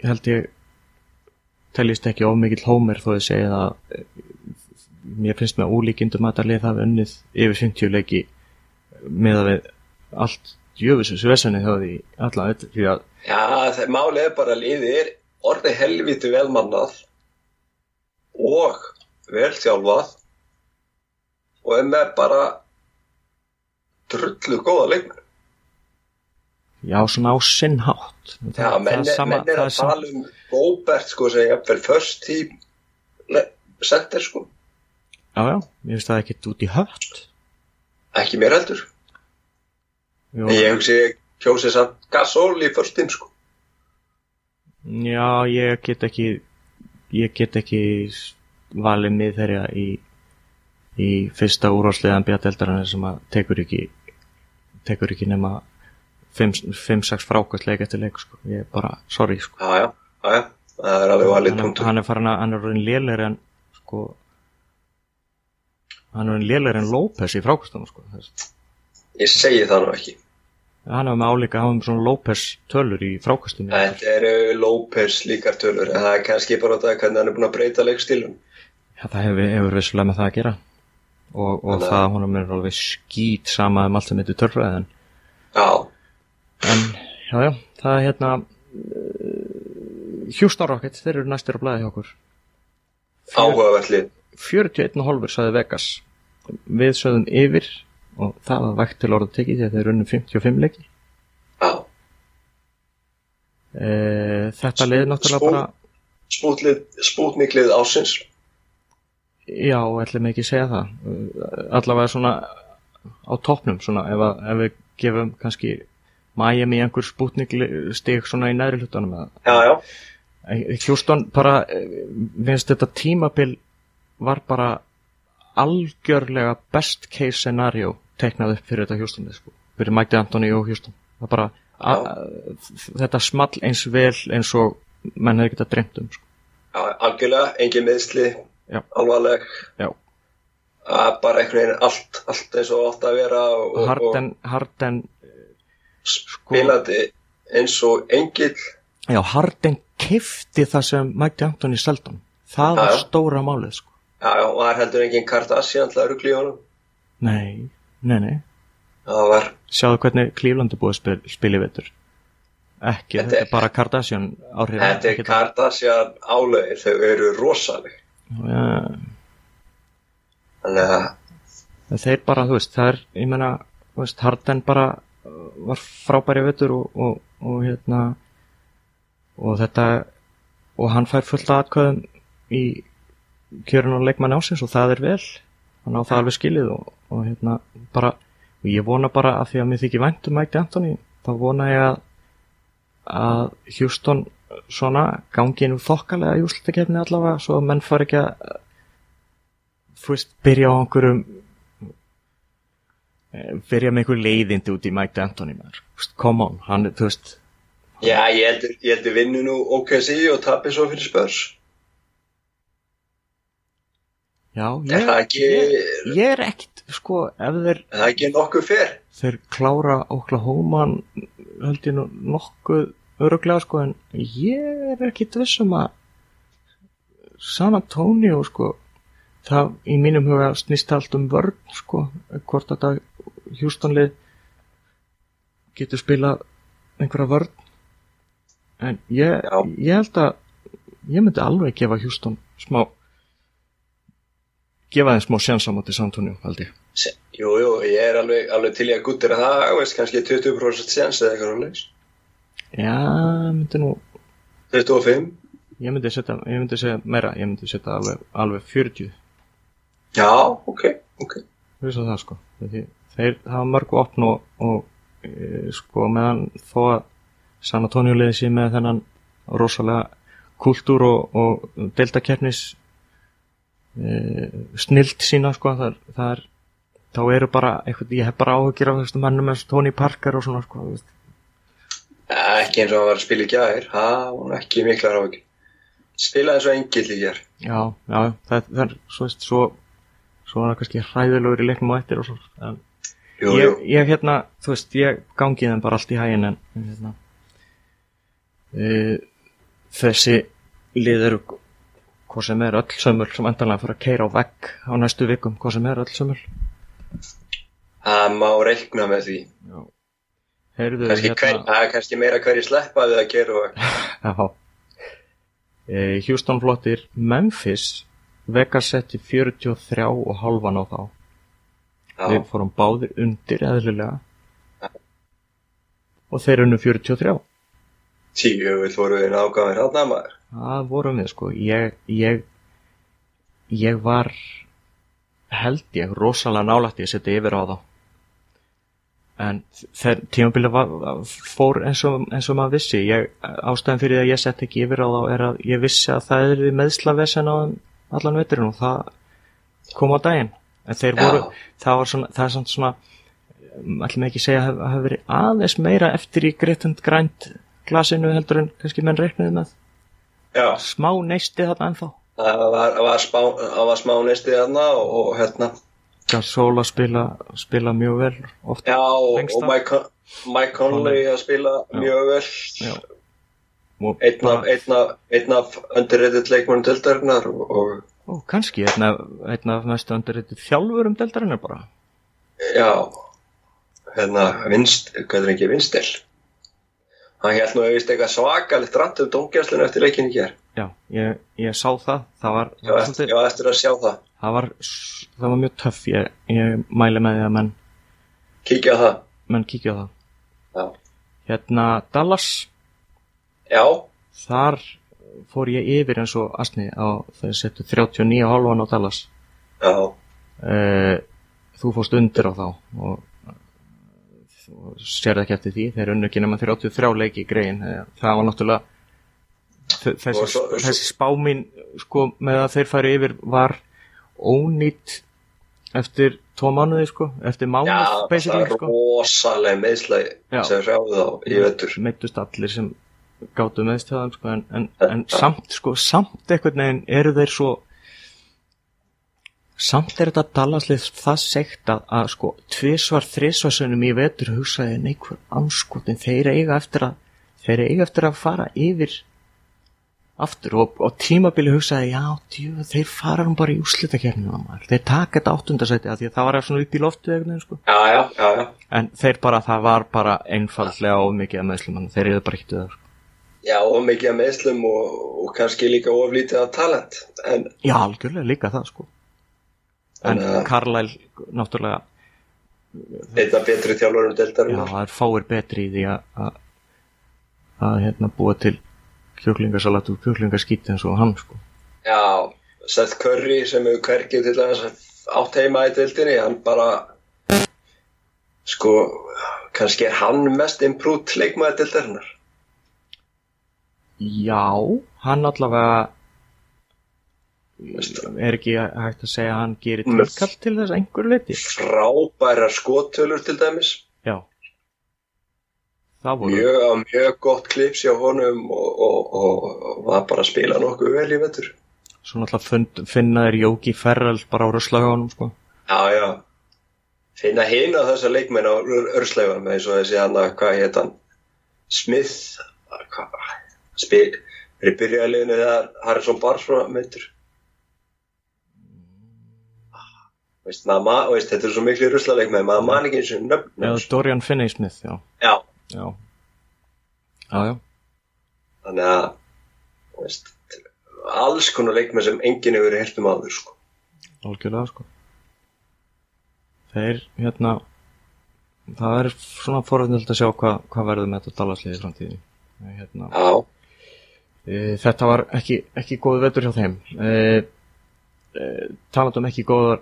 held ég teljist ekki of mikill hómer þó segi það eh, mér finnst með ólíkindum að þetta lið hafi unnið yfir 50 leiki með að við allt djöfisins vesenni þá því allan þetta því að Já, það málið er bara er orðið helviti velmannað og velþjálfað og er með bara drullu góða leikmenn. já svona á sinn hátt Já, menn, er- er að tala um Góbert sko sem ég eftir first team le- center sko. Já já, mér finnst það ekkert út í hött Ekki mér heldur. Jú, En ég hugsi kjósið samt Gasol í förstum sko. Já, ég get ekki ég get ekki valið mið þeirra í í fyrsta úrásliðan bjatteldarinn sem að tekur ekki tekur ekki nema 5-6 frákvæmt leik eftir leik sko. ég er bara, sorry sko. Já, já, já, það er alveg valið hann, hann er farin að, hann er orðin lélegri en sko hann er lélegri en López í frákvæmstunum sko. Ég segi það nú ekki. hann er með álíka, hann er með svona López tölur í frákvæmstunum Þetta eru López líkar tölur, en það er kannski bara þetta hvernig hann er búin að breyta leikstílum. Já, það hefur, hefur vissulega með það að gera og, og að- það honum er alveg skýt sama um allt sem heitir tölfræði en, Já, en já, já, það er hérna uh, Houston Rockets, þeir eru næstir á blæði hjá okkur áhugaverðlið. 41,5 sagði Vegas. Við sögðum yfir og það var vægt til orða tekið því að þeir runnum 55 leiki. Já, uh, þetta leiði náttúrulega bara spútlið, spútniklið ásins. já, ætlum ekki segja það. Allavega svona á toppnum svona ef, að, ef við gefum kannski Miami einhver spútning stig svona í næri hlutunum Já, já, Hjúston bara eh, finnst þetta tímabil var bara algjörlega best case scenario teiknað upp fyrir þetta Hjúston sko, fyrir Mike D'Antoni og Hjúston það bara a, a, þetta small eins vel eins og menn hefði getað dreymt um sko. já, algjörlega, engin meðsli, Já. alvarleg. Bara einhvern veginn allt, allt eins og átt að vera og, og Harden, Harden sko, spilandi eins og engill. já, Harden kifti það sem Mike D'Antoni seldan það var stóra málið sko. Já, já, það er heldur engin Kardashian alltaf rugli í honum. nei, nei, nei. Það var, sjáðu hvernig Cleveland er búið að spil, spila í vetur. Ekki, Þetta þetta, er- er bara Kardashian áhrif þetta er Kardashian álögir, þau eru rosaleg. ja, Þannig að, þeir bara, þú veist, það er ég meina, þú veist, Harden bara uh, var frábæri vetur og, og, og hérna og þetta og hann fær fullt aðkvæðum í kjörun og leikmann ásins og það er vel. Hann á það alveg skilið og, og hérna bara, og ég vona bara að því að mér þykir vænt um Mike D'Antoni þá vona ég að að Houston svona gangi nú þokkalega í úrslutakefni allavega svo að menn fara ekki að þú veist, byrja á einhverjum eh, byrja með einhver leiðindi út í Mike D'Antoni maður, Þú veist, come on hann, er, þú veist, já, ég heldur, ég heldur vinnu nú OKC og tapi svo fyrir spörs. Já, Er ég, það ekki, ég, ég er ekkit sko, ef þeir, er það ekki nokkuð fyrr? þeir klára Oklahoma held ég nú nokkuð öruglega sko, en ég er ekkit vissum að San Antonio sko það í mínum huga snýst allt um vörn sko, hvort þetta Hjústonlið getur spilað einhverja vörn en ég, ég held að ég myndi alveg gefa Hjúston smá gefa þeim smá sjans á móti San Antonio held ég Jú, jú, ég er alveg, alveg til í að guttir að það, veist, kannski 20% séns eða eitthvað rálegs. já, myndi nú 25? ég myndi setja, ég myndi segja meira ég myndi setja alveg, alveg 40 Já, ok, ok. þú veist það sko Því, þeir hafa mörg opn og, og e, sko meðan þó að San Antonio liði sér með þennan rosalega kultúr og, og deltakeppnis e, snilt sína sko það, það er þá eru bara eitthvað, ég hef bara áhugir af þessum mannum eins og Tony Parker og svona sko veist. Ekki eins og hann var að spila í gær, það var ekki miklar á ekki. Spila eins og engill í gær. já, já, það, það er svo, veist, svo svo er það kannski hræðilegur í leiknum á eftir og svo en Jú, jú. ég, ég hérna, þú veist, ég gangi þeim bara allt í hægin en en hérna e, þessi lið eru hvað sem er öll sömul sem endanlega fyrir að keira á vegg á næstu vikum, hvað sem er öll sömul. Það má reikna með því. heyrðu Kannski hver, það er kannski meira hverju sleppa við að gera og (laughs) já. E, Houston flottir Memphis Vegas setti 43 og halvan á þá. Við já, fórum báðir undir eðlilega. Og þeir unnu 43 tíu vil voru við nákvæmir hann maður. Það vorum við sko ég, ég ég var held ég rosalega nálægt ég að setja yfir á þá en þegar tímabilið fór eins og, eins og maður vissi ég, ástæðan fyrir að ég sett ekki yfir á þá er að ég vissi að það er meðslavesen á allan veturinn og það kom á daginn en þeir Já. voru, það var svona það er svona, svona ætlum ekki að segja að hafa verið aðeins meira eftir í greittund grænt glasinu heldur en kannski menn reiknuði með. Já, smá neisti þarna ennþá. Það var, var, spá, var smá neistið þarna og, og hérna. Gasol að spila, spila mjög vel oft Já, og. Mike, Mike Conley að spila mjög vel. Já. einn af, einn af, einn af underrated leikmennum dildarinnar og, og kannski, einn af, einn af mestu undirritið þjálfurum deldarinn er bara. já. Hérna, vinst, hvað er ekki vinstel hann held nú að vist eitthvað svakalegt rætt um dómgjæslinu eftir leikinni hér Já, ég, ég sá það, það var, já, eftir, já, eftir að sjá það. Það var, það var mjög töff, ég, ég mæli með því að menn, kíkja það. menn kíkja það. já, Hérna, Dallas, já, þar fór ég yfir eins og Asni á þegar settu 39 hálfan á Dallas. já, Uh, þú fórst undir á þá og þú sérð ekki eftir því, þeir unnu ekki nema 33 leiki í greiðin, það var náttúrulega þessi, Og svo- þessi spámin sko með að þeir færi yfir var ónýtt eftir tvo mánuði sko, eftir já mánuð það basically er sko. rosalega meðslæg Já. sem ráðu þá í vettur meittust allir sem gátu meðstöðan sko, en, en, en samt sko, samt einhvern veginn eru þeir svo samt er þetta dallaslið það segt að, að sko tvisvar, þrisvarsunum í vetur hugsaði neikvar anskotin, þeir eiga eftir að þeir eiga eftir að fara yfir aftur og, og tímabili hugsaði, já, djú, þeir fara nú bara í úslitakernina maður, þeir taka þetta áttundasæti að því að það var svona upp í loftu einhvern veginn sko. Já, já, já, en þeir bara, það var bara einfaldlega of mikið að meðslum, þeir eru bara ekkert við það sko. Já, og mikið af meðslum og, og kannski líka oflítið af talent en Já, algjörlega líka það sko En að- Carlisle, náttúrulega af betri þjálfurum Já, deildarinnar það er fáir betri í því að að, að hérna búa til kjúklingasalat og kjúklingaskít eins og hann sko Já, Seth Curry sem hefur hvergið til þess átt heima í deildinni, hann bara sko, kannski er hann mest imprút leikmaður deildarinnar Já, hann allavega. Er ekki hægt að segja að hann gerir tilkall til þess að einhverju leiti frábærar skottölur til dæmis. Já. Mjög, mjög gott klips hjá honum og, og, og, og var bara að spila nokkuð vel í vettur Svo náttúrulega finna þeir Jóki Ferrell bara á röslagáðunum sko. Já, já. Finna hinn á þessa leikmenn á örsleifanum eins og þessi hann að, hvað heit hann? Smith? Hvað, spil er í byrjaðliðinu þegar Harrison Barnes var veist, maður, ma- veist, þetta er svo miklu ruslaleikmenn maður man ekki eins og nöfn Já, Dorian Finney-Smith, já. Já, Já. Já, þannig að veist, alls konar leikmenn sem enginn hefur heyrt um áður sko. algjörlega sko. Þeir hérna það er svona forðnild að sjá hvað hva verður með þetta dalasliði framtíði hérna, e, þetta var ekki, ekki góð vetur hjá þeim. E, e, talandum ekki góðar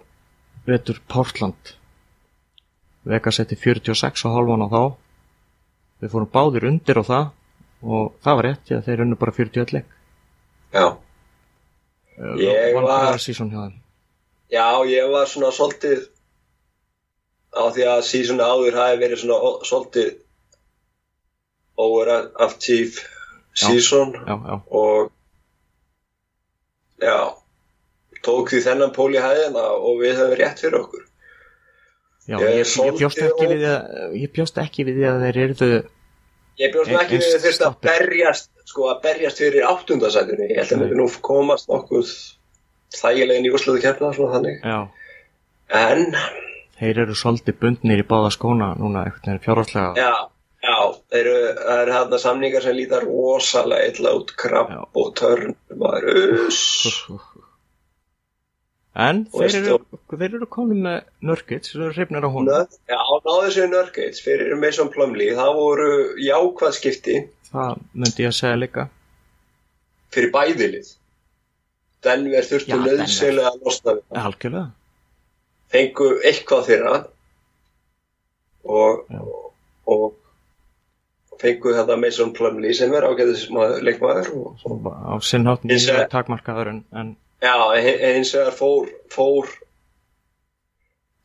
vetur Portland. Vega setti 46 og hálfan á þá. Við fórum báðir undir á það og það var rétt, já, þeir unnu bara 41 leik. Já. Ég var- Vann sísón hjá þeim. Já, ég var svona svolítið á því að sísona áður hafi verið svona svolítið Já, já, og já tók því þennan pól í hæðina og við höfum rétt fyrir okkur. Já Ég ég, ég, bjóst ekki ó- við að, ég bjóst ekki við að þeir eruðu Ég bjóst Ein- ekki við þurft að berjast sko að berjast fyrir áttundasætunni ég held að við nú komast nokkuð þægilegin í úrsluðu kemna svona þannig. Já, en þeir eru svolítið bundnir í báða skóna núna veginn fjárháslega Já, já, þeir eru, það eru þarna samningar sem líta rosalega illa út krabb og törn, maður, uss. En Og þeir eru, þeir eru komin með nörgit sem eru hrifnir á Nö- Já, náðu sér Nurgates fyrir Mason Plumlee, það voru jákvæð skipti. Það myndi ég að segja líka. Fyrir bæðilið. Denver þurftu nöðsynlega að losna við það. algjörlega. Fengu eitthvað þeirra. Og, Já. og fengu þetta Mason Plumlee sem er ágæðis leikmaður og, og, á sinnhátt vegar- takmarkaður en, en já, hin- hins vegar fór fór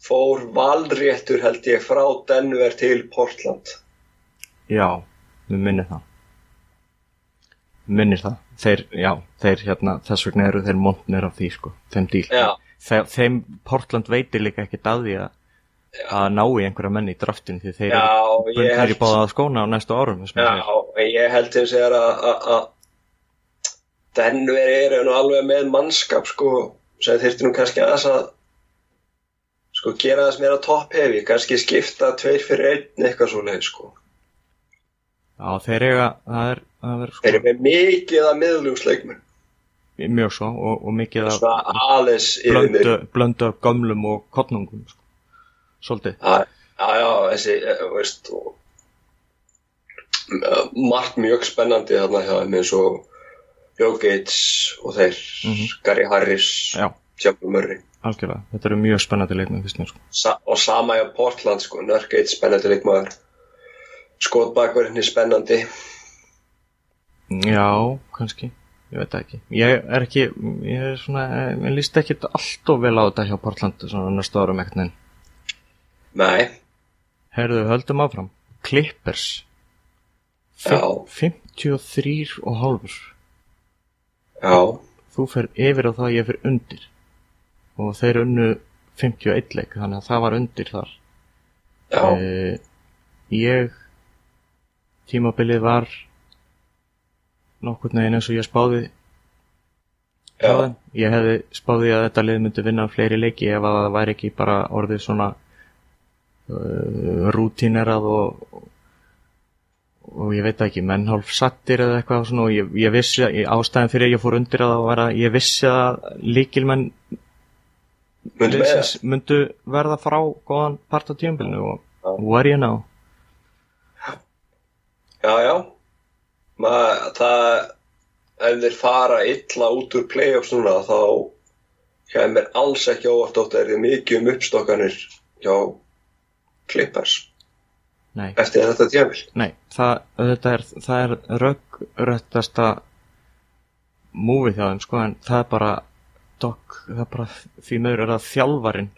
fór valréttur held ég frá Denver til Portland. Já, við minnir það. Minnir það. Þeir, já, þeir hérna þess vegna eru þeir montnir af því sko, þeim díl já, Þe, þeim Portland veitir líka ekki að því að að ná í einhverja menn í draftinu því þeir já eru ég bundnir í báða að skóna á næstu árum. Já, ég held hins vegar að- að að Denver eru nú alveg með mannskap sko, sem þyrfti nú kannski aðeins að sko gera þess meira top heavy, kannski skipta tveir fyrir einn eitthvað svo leið sko. já, þeir eiga, það er, það er Þeir sko, eru með mikið að miðlungsleikmenn, mjög svo og, og mikið mig. blöndu, blöndu af gömlum og kottnungum sko. svolítið Já, já, þessi, eh, veist, og, margt mjög spennandi þarna hjá þeim eins og Joe Gates og þeir, Mhm. Gary Harris, já, Jamal Murray. algjörlega, þetta eru mjög spennandi leikmenn fyrst mér sko. Sa og sama hjá Portland sko, Nurkic spennandi leikmaður. Skotbakverðin er spennandi. Já, kannski, ég veit ekki. Ég er ekki, ég er svona ég líst ekki allt of vel á þetta hjá Portland svona næstu árum ekkert en nei, Herðu, höldum áfram. Clippers. Já. 53 og hálfur já, Þú fer yfir á það ég fer undir. Og þeir unnu 51 leik þannig að það var undir þar. Já, Eh, Ég tímabilið var nokkurn veginn eins og ég spáði. Já. Ég hefði spáði að þetta lið myndi vinna fleiri leiki ef að það væri ekki bara orðið svona uh, rútínerað og og ég veit ekki, menn hálf sattir eða eitthvað svona og ég, ég vissi að ástæðan fyrir að ég fór undir að það var að ég vissi að líkilmenn myndu verða. frá góðan part á tíumbilinu og Já. what do you know já, já. Maður, það ef þeir fara illa út úr playoffs núna þá hefur mér alls ekki óvart átt að það er mikið um uppstokkanir hjá Clippers Nei, eftir þetta tímafél nei, það, þetta er, það er röggröttasta múfið hjá þeim sko en það er bara dok, það er bara því meður er það þjálfarin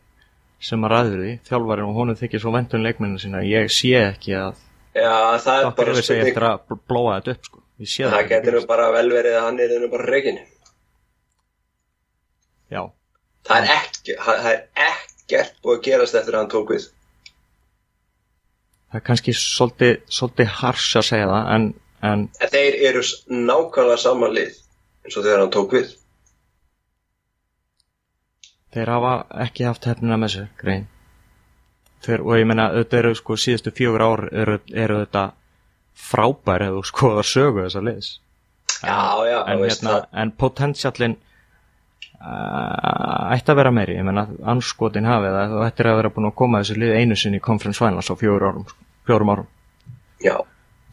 sem að ræður því, þjálfarin og honum þykir svo vendun leikmennina sína, ég sé ekki að já, það er bara spurning. eftir að bl- blóa þetta upp sko, það ekki. getur nú bara vel verið að hann er nú bara reikin Já, það er ekki, það það er ekkert búið að gerast eftir að hann tók við það er kannski svolítið, svolítið hars að segja það en, en En þeir eru nákvæmlega saman lið eins og þegar hann tók við. þeir hafa ekki haft hefnina með sér, grein. Þeir, og ég meina, þetta eru sko síðustu fjögur ár eru, eru þetta frábær eða þú skoðar sögu þessa liðs. Já, já, en, hérna, en potensiallin ætti að vera meiri. Ég meina, anskotin hafið það. Þú ættir að vera búin að koma þessu lið einu sinni í conference finals á fjögur árum, fjórum árum. Já,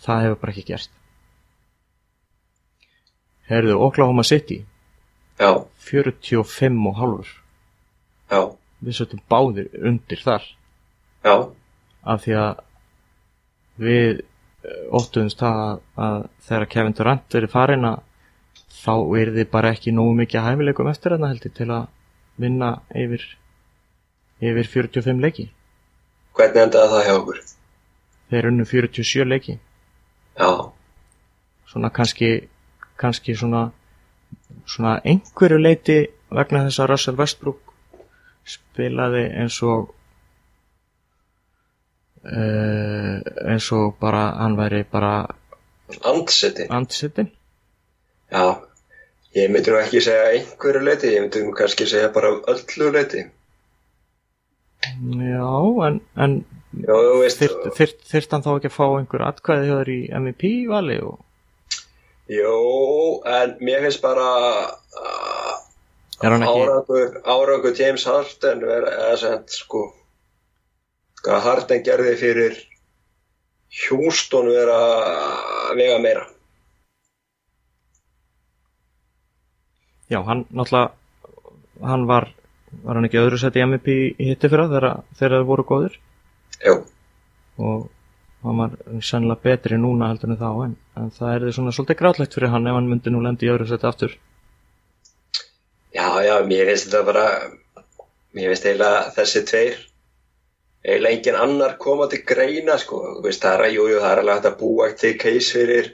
það hefur bara ekki gerst. Herðu, Oklahoma City. Já, 45 og hálfur. Já, við sötum báðir undir þar. Já, af því að við eh, óttuðumst það að, að þegar Kevin Durant verið farin að þá er þið bara ekki nógu mikið hæfileikum eftir þarna heldur til að vinna yfir yfir 45 leiki hvernig endaði það hjá okkur? þeir unnu 47 leiki Já, svona kannski kannski svona svona einhverju leiti vegna þess að Russell Westbrook spilaði eins og uh, eins og bara hann væri bara andsetti. Já, ég myndi nú ekki segja einhverju leiti, ég myndi nú kannski segja bara öllu leiti. já en, en Já, þú veist, þyrt, þyrt, þyrt hann þá ekki að fá einhver atkvæði hjá þér í MVP vali og jú, en mér finnst bara hann ekki árangur James Harden vera, eða sent, sko, hvað Harden gerði fyrir Houston vera að vega meira. Já hann náttúrulega hann var var hann ekki öðru sett í MVP í hitti fyrir þegar það voru góður Jú, og hann var sennilega betri núna heldur en þá en, en það er því svona svolítið grátlegt fyrir hann ef hann myndi nú lendi í öðru seti aftur. Já, já, mér finnst þetta bara mér finnst eiginlega þessi tveir eiginlega engin annar koma til greina sko, veist það er að, jú, jú, það er alveg hægt að búa til case fyrir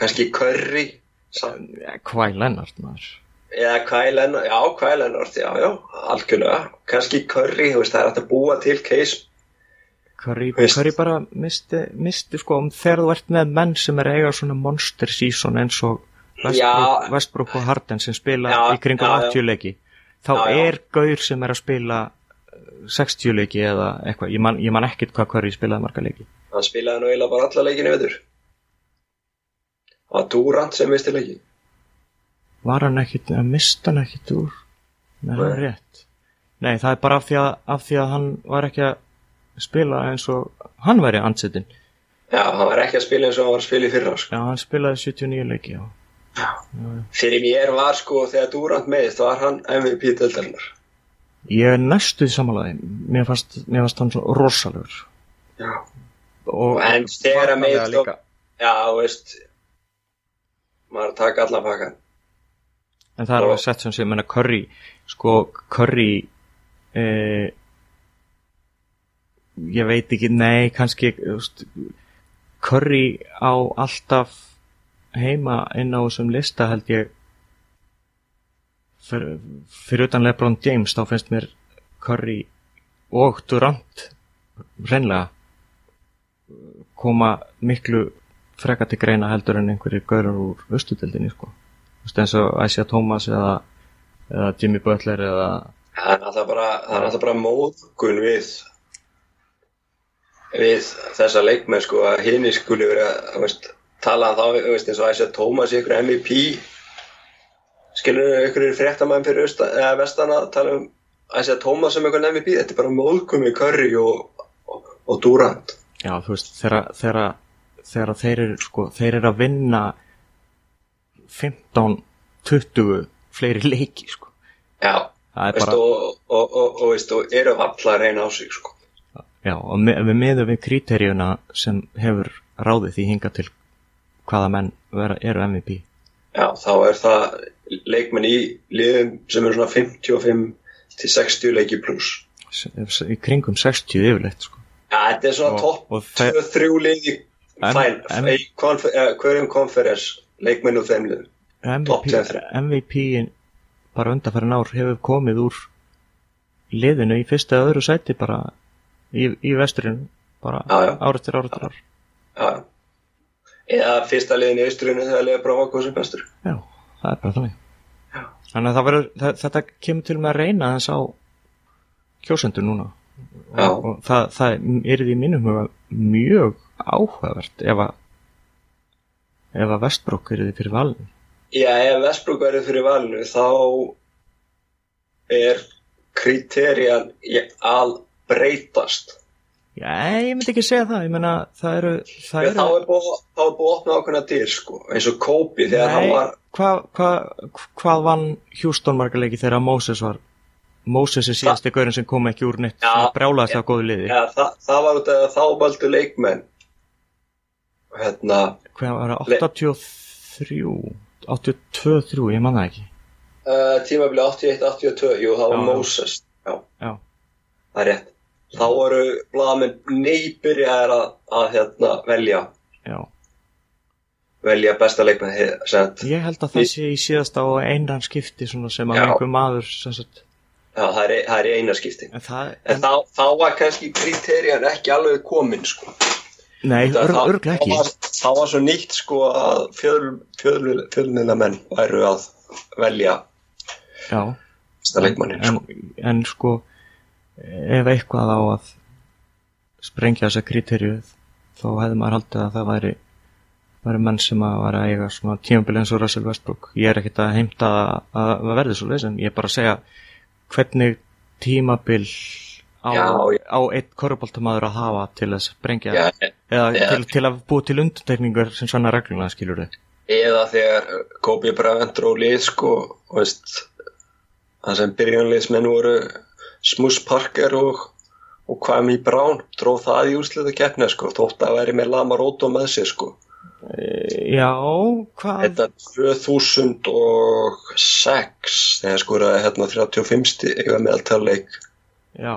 kannski curry samt Kvæ Lennart maður eða Kvælenort, já Kvælenort, já, já, algjörlega, kannski Curry, þú veist, það er hægt að búa til case, Curry, Curry bara misti, misti sko um þegar þú ert með menn sem er að eiga svona monster season eins og Westbrook, Já. Westbrook og Harden sem spila Já, í kringum já, já. 80 leiki þá Já, já. er gaur sem er að spila uh, 60 leiki eða eitthvað ég man, ég man ekkert hvað Curry spilaði marga leiki hann spilaði nú eiginlega bara alla leikinu veitur. Það var Durant sem misti leiki. var hann ekkert, að mista hann ekkert úr Nei, það er rétt Nei, það er bara af því að, af því að hann var ekki að spila eins og hann væri ansettin Já, hann var ekki að spila eins og hann var að spila í fyrra, sko. Já, hann spilaði 79 leiki já. Fyrir mér var, sko, þegar Durant meðist, var hann MVP deldarinnar. Ég er næstuð samanlega mér fannst, mér fannst hann svo rosalegur Já. og En þegar meðist, líka. já, veist, maður að taka allan pakkan. en það er alveg sett sem sé, menna Curry sko, Curry eh, ég veit ekki nei, kannski veist, Curry á alltaf heima inn á þessum lista held ég fyrir, fyrir utan Lebron James þá finnst mér Curry og Durant reynlega koma miklu freka til greina heldur en einhverjir gaurar úr östudildinni sko. Þú veist, eins og Isaiah Thomas eða, eða Jimmy Butler eða Það er alltaf bara, það er alltaf bara móðgun við við þessa leikmenn sko að hinni skuli vera þú veist, tala þá veist, eins og Tómas í ykkur MVP skilur ykkur fréttamann fyrir austan, eða vestan að tala um Æsja Tómas sem ykkur MVP þetta er bara móðgun við Curry og, og, og Durant. Já þú veist þegar, þegar, þeir eru sko þeir eru að vinna 15-20 fleiri leiki sko. Já, það er veist, bara og, og, og, og, veist, og eru valla að reyna á sig sko. Já og við miðum við kriteríuna sem hefur ráðið því hinga til hvaða menn vera, eru MVP Já, þá er það leikmenn í liðum sem eru svona 55 til 60 leiki pluss. Í kringum 60 yfirleitt sko. Já, þetta er svona topp og þeir- 2-3 liði En- fæn, eh, hverjum konferens leikmenn úr þeim liðum. Topp MVP, 2-3. MVP bara undanfærin ár hefur komið úr liðinu í fyrsta eða öðru sæti bara í, í vesturinu bara Já, já. ár eftir ár Já. Eða fyrsta liðin í austrinu þegar liða prófa hvað sem bestur. Já, það er bara þannig. Já. Þannig að verður, þetta kemur til með að reyna þess á kjósendur núna. Já. Og, og það, það er í mínum huga mjög áhugavert ef að ef að Vestbrokk er því fyrir valinu. Já, ef Vestbruk verður fyrir valinu þá er kriterjan að breytast. Já, ég myndi ekki segja það, ég meina það eru, það eru þá er búið að opna ákveðna dyr sko, eins og Kobe þegar hann var hvað hva, hvað vann Houston margarleiki þegar Moses var Moses er síðasti gaurin sem kom ekki úr neitt Já, svona brjálaðast á góðu liði Já, það, það var út af að þá völdu leikmenn hérna hvað var það, Le- 83 82-3, ég man það ekki. Uh, tímabili 81-82, jú það var Já. Moses já, já, það er rétt. Þá voru blaðamenn nýbyrjaðir að, að hérna, velja. Já. Velja besta leikmenn he- sem sagt, ég held að það sé í síðasta og einan skipti svona sem að einhver maður sem sagt, já, það, er, það er í eina skipti. En það, en þá, þá var kannski kriterjan ekki alveg komin sko. Nei, Það- örglega ekki. var, þá var svo nýtt sko að fjölmiðla menn væru að velja já, besta leikmannin en, sko. en sko ef eitthvað á að sprengja þessa kriterjuð þá hefði maður haldið að það væri væri menn sem að væri að eiga svona tímabili eins og Russell Westbrook. Ég er ekkert að heimta að, að það verði svo leys en ég er bara að segja hvernig tímabil á, á eitt korfuboltamaður að hafa til að sprengja Já, eða já. til, til að búa til undantekningar sem sanna regluna skilur þið eða þegar Kobe Bryant dró lið sko og veist það sem byrjanliðsmenn voru Smuss Parker og, og Kwame Brown dróð það í úrsliðu keppni sko, þótt að veri með Lamaroto með sér sko. Já, hvað? Þetta 2006 þegar skoraði hérna 35 stiga meðaltalleik Já,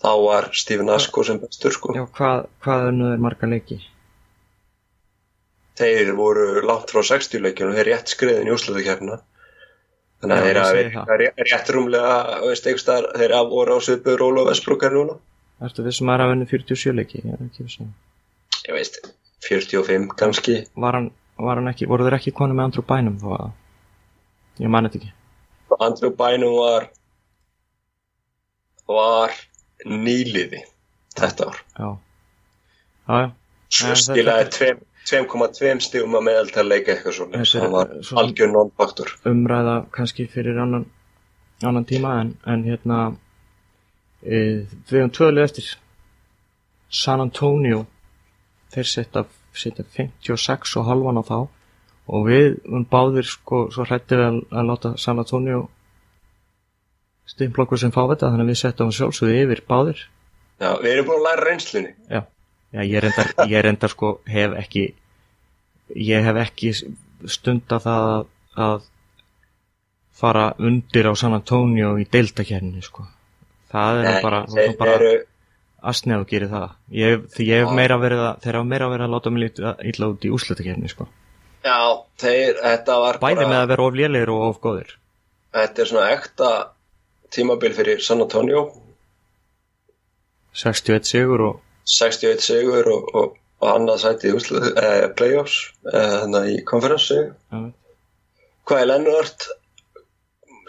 þá var Stephen Asko sem bestur sko. já, hvað, hvað er nú þeir marga leiki? Þeir voru langt frá 60 leikinu og þeir rétt skriðin í úrsliðu keppna. Þannig að Já, þeir verið rétt rúmlega, veist, einhverstaðar, þeir voru á svipu Róla Vestbrukar núna. Ertu vissum að það er að vinna 47 leiki? Ég er vissum. Ég veist, 45 kannski. Var hann, var hann ekki, voru þeir ekki konu með andru bænum þó að, ég man þetta ekki. Andrew Bynum var var nýliði þetta ár. Já, já, já. Svo skilaði þetta- tveim- 2,2 stigum að meðaltal leika eitthvað svona. Það var algjör non-faktor. umræða kannski fyrir annan, annan tíma en, en hérna e, við höfum tvölu eftir San Antonio þeir setja 56 og halvan á þá og við um báðir sko svo hrætti við að, að láta San Antonio stimpla okkur sem fá þetta þannig að við setjum sjálfsögðu yfir báðir Já, við erum búin að læra reynslunni. Já, já ég reyndar, ég reyndar sko hef ekki ég hef ekki stunda það að, að fara undir á San Antonio í deildakerni sko. Það er Nei, bara, þeir bara eru, asnið að gera það. Ég, ég hef meira verið að, þeir hafa meira verið að láta mig illa út í úrslutakerni sko. já, þeir, þetta var Bæði bara, með að vera of lélegir og of góðir. þetta er svona ekta tímabil fyrir San Antonio. 61 sigur og 61 sigur og, og, og annað sæti eh, playoffs, eh, þannig í konferensi. ja, Hvað er Lennart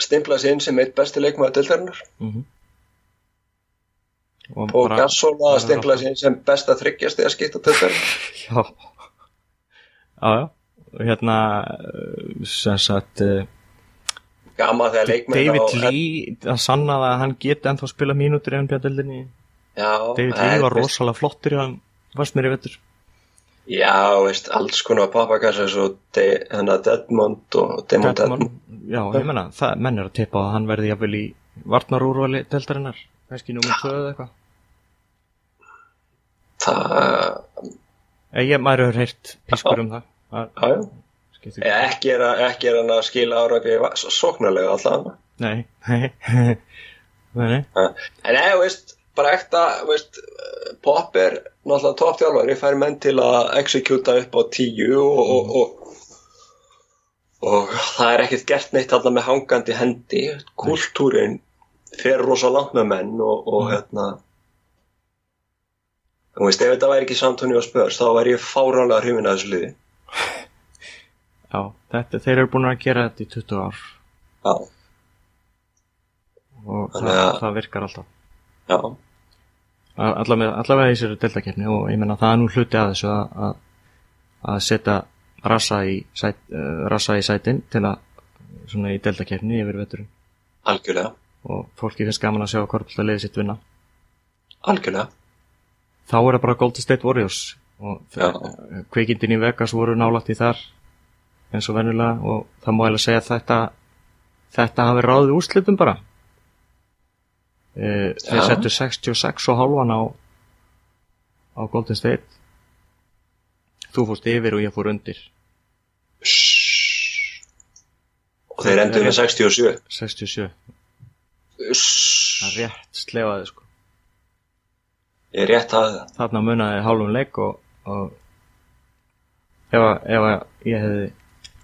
stimplaði sig inn sem eitt besti leikmaður dildarinnar mm og og bara, Gasol að stimplaði sig inn sem besta þryggjast eða skipta dildarinnar. (laughs) já já, já, og hérna eh, sem sagt uh, Gama þegar leikmenn David Lee að sanna það að hann geti ennþá spila mínútur í NBA-deldinni Já, David Lee var rosalega flottur í hann fannst mér í vettur Já, veist, alls konar pappakassa eins og De- hennar Dedmond og Demon Dedmond. já, ég menna, það, menn er að tippa að hann verði jafnvel í varnarúrvali deltarinnar kannski númer 2 eða eitthvað. Það, ég maður hefur heyrt pískur um það. Já, já. Eh, Ekki er, að- ekki er hann að skila árangri sóknarlega allavega. nei, nei (laughs) nei, nei, En nei, veist, bara ekta, veist, Pop er náttúrulega toppþjálfari, fær menn til að executa upp á tíu og, og, og, og það er ekkert gert neitt þarna með hangandi hendi. Kultúrin fer rosa langt með menn og, og hérna, þú veist, ef þetta væri ekki Santoni og Spurs, þá væri ég fáránlega hrifin að þessu liði. (laughs) já, þetta, þeir eru búin að gera þetta í 20 ár. Já, og það, að- það virkar alltaf. Já, allavega, allavega í sér deltakefni og ég menna það er nú hluti að þessu að, að, að setja rassa í, sæt, uh, rassa í sætin til að svona í deltakefni yfir veturinn. Algjörlega, og fólki finnst gaman að sjá hvort það leiði sitt vinna. Algjörlega. þá er það bara Golden State Warriors og kveikindin í Vegas voru nálægt í þar eins og venjulega og það má eiginlega segja að þetta þetta hafi ráðið úrslitum bara e, þeir settu 66 og hálfan á á Golden State þú fórst yfir og ég fór undir Shhh. Og þeir endur með 67. 67, það Shhh. rétt slefaði sko Ég rétt að það. þarna munaði hálfum leik og, og ef, ef ég hefði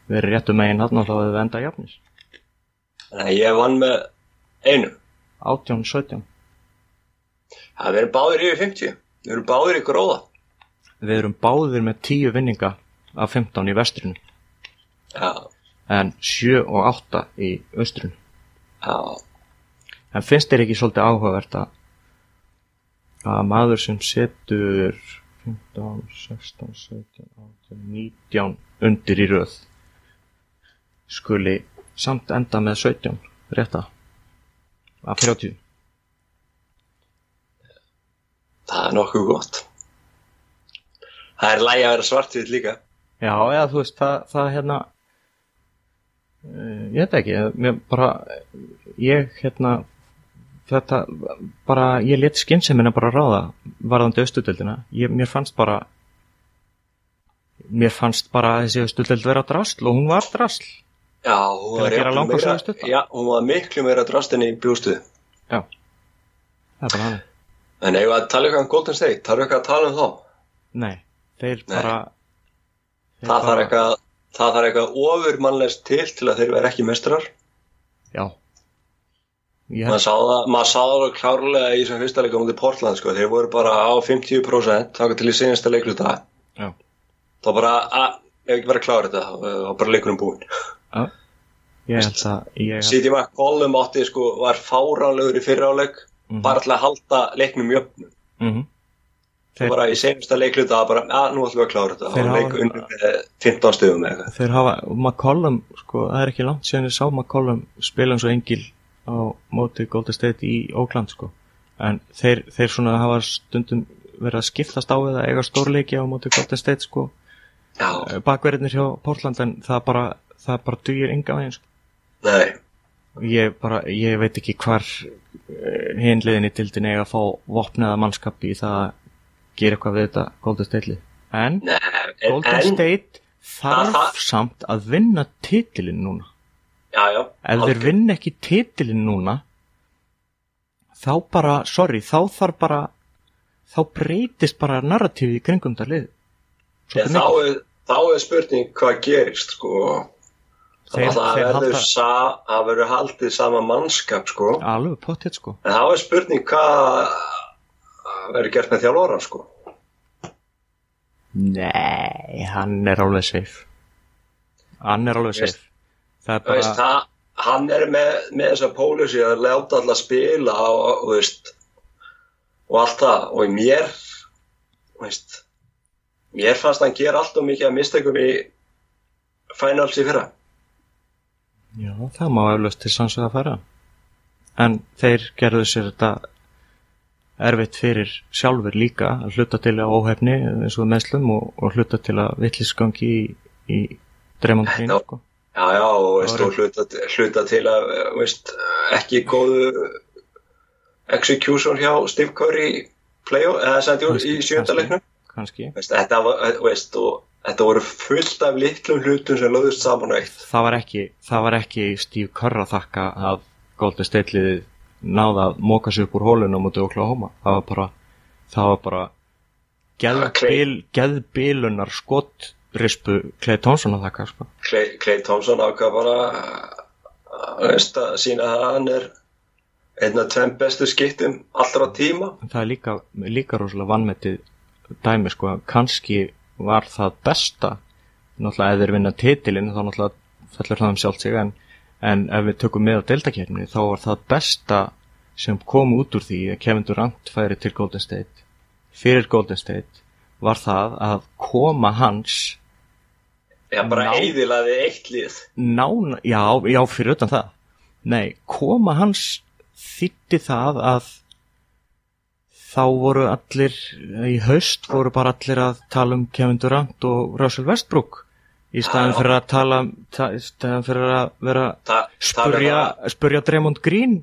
verið réttu megin þarna þá hefði við endað jafnis að ég vann með einu. 18, 17 Það verður báðir yfir 50. Við erum báðir í gróða. við erum báðir með 10 vinninga af 15 í vestrinu Já, en 7 og 8 í austrinu já. en finnst þér ekki svolítið áhugavert að að maður sem setur 15, 16, 17, 18, 19 undir í röð skuli samt enda með 17 rétta af 30 Það er nokkuð gott. Það er lægi að vera svartvið líka. Já, eða þú veist, það, það hérna uh, ég veit ekki, mér bara ég hérna þetta bara, ég let skynnsemina bara ráða varðandi austudeldina ég, mér fannst bara mér fannst bara þessi austudeld vera drasl og hún var drasl Já, hún var, meira, já, hún var miklu meira drastin í bjústuð. já, það er bara hann En ef að tala eitthvað um Golden State, þarf eitthvað að tala um þá. nei, þeir Nei. bara þeir Það bara- eitthvað, það þarf eitthvað ofurmannlegt til til að þeir vera ekki mestrar. já ég Maður sá það, sá það klárlega í þessum fyrsta leikum í Portland, sko. Þeir voru bara á 50% þáka til í senasta leikluta. Já. Það var bara, að, ef ekki bara að klára þetta, þá var bara leikunum búinn. Ég held að ég held, City McCollum átti, sko, var fáránlegur í fyrra áleik, Mhm. bara til að halda leiknum jöfnum. mm Þeir, bara í senasta leikluta, bara, að, nú ætlum við að klára þetta. Það var leik undir með 15 stöðum eða eitthvað. þeir hafa, McCollum sko, það er ekki langt síðan ég sá McCollum spila eins og engil á móti Golden State í Oakland sko en þeir, þeir svona hafa stundum verið að skiptast á við að eiga stórleiki á móti Golden State sko Já, bakverðinir hjá Portland en það bara, það bara dugir enga veginn sko. nei. ég bara, ég veit ekki hvar hinliðin í tildin eiga að fá vopnaða mannskap í það að gera eitthvað við þetta Golden State lið en Nei, en, Golden en State þarf Það- samt að vinna titilin núna já, já, ef þeir vinna ekki titilin núna þá bara, sorry, þá þarf bara þá breytist bara narratífið í kringum það lið þá, er, þá er spurning hvað gerist sko. Þeir- það verður halda- það haldið sama mannskap sko. alveg potið sko. En þá er spurning hvað verður gert með þjálfóran sko. nei, hann er alveg safe. Hann er alveg safe. Það er Þú veist, bara það, hann er með, með þessa pólusi að láta alla spila og, veist, og allt það. Og í mér veist, mér fannst hann gera allt og mikið að í finals í fyrra já, það má eflaust til sanns að fara en þeir gerðu sér þetta erfitt fyrir sjálfur líka að hluta til að óhefni eins og meðslum og, og hluta til að vittlisgangi í, í Já. sko. Já, já, og, veist, og hluta, hluta til að veist, ekki góðu execution hjá Steve Curry í play-off, eða hún í Kannski, sjönda kannski. leiknum kannski veist, þetta, var, veist, og, þetta voru fullt af litlum hlutum sem lögðust saman á eitt. Það var ekki, það var ekki Steve Kerr að þakka að Golden State liðið náða að móka sig upp úr hólunum út í Oklahoma. Það var bara það var bara geðbil, geðbilunar skotrispu Clay Thompson að þakka sko. Clay, Clay Thompson ákvað bara veist, að sína að hann er einn af tveim bestu skiptum allra tíma. En það er líka, líka rosalega vannmetið dæmi sko, kannski var það besta. Náttúrulega ef þeir vinna titilinn þá náttúrulega fellur það um sjálft sig en, en ef við tökum með á deltakerninu þá var það besta sem kom út úr því að Kevin Durant færi til Golden State. Fyrir Golden State var það að koma hans Já, bara Ná. eyðilaði eitt lið. Nána, já, já, fyrir utan það. Nei, koma hans þýtti það að þá voru allir í haust voru bara allir að tala um Kevin Durant og Russell Westbrook í staðan fyrir að tala ta, í staðan fyrir að vera Þa, spurja, spurja Dremond Green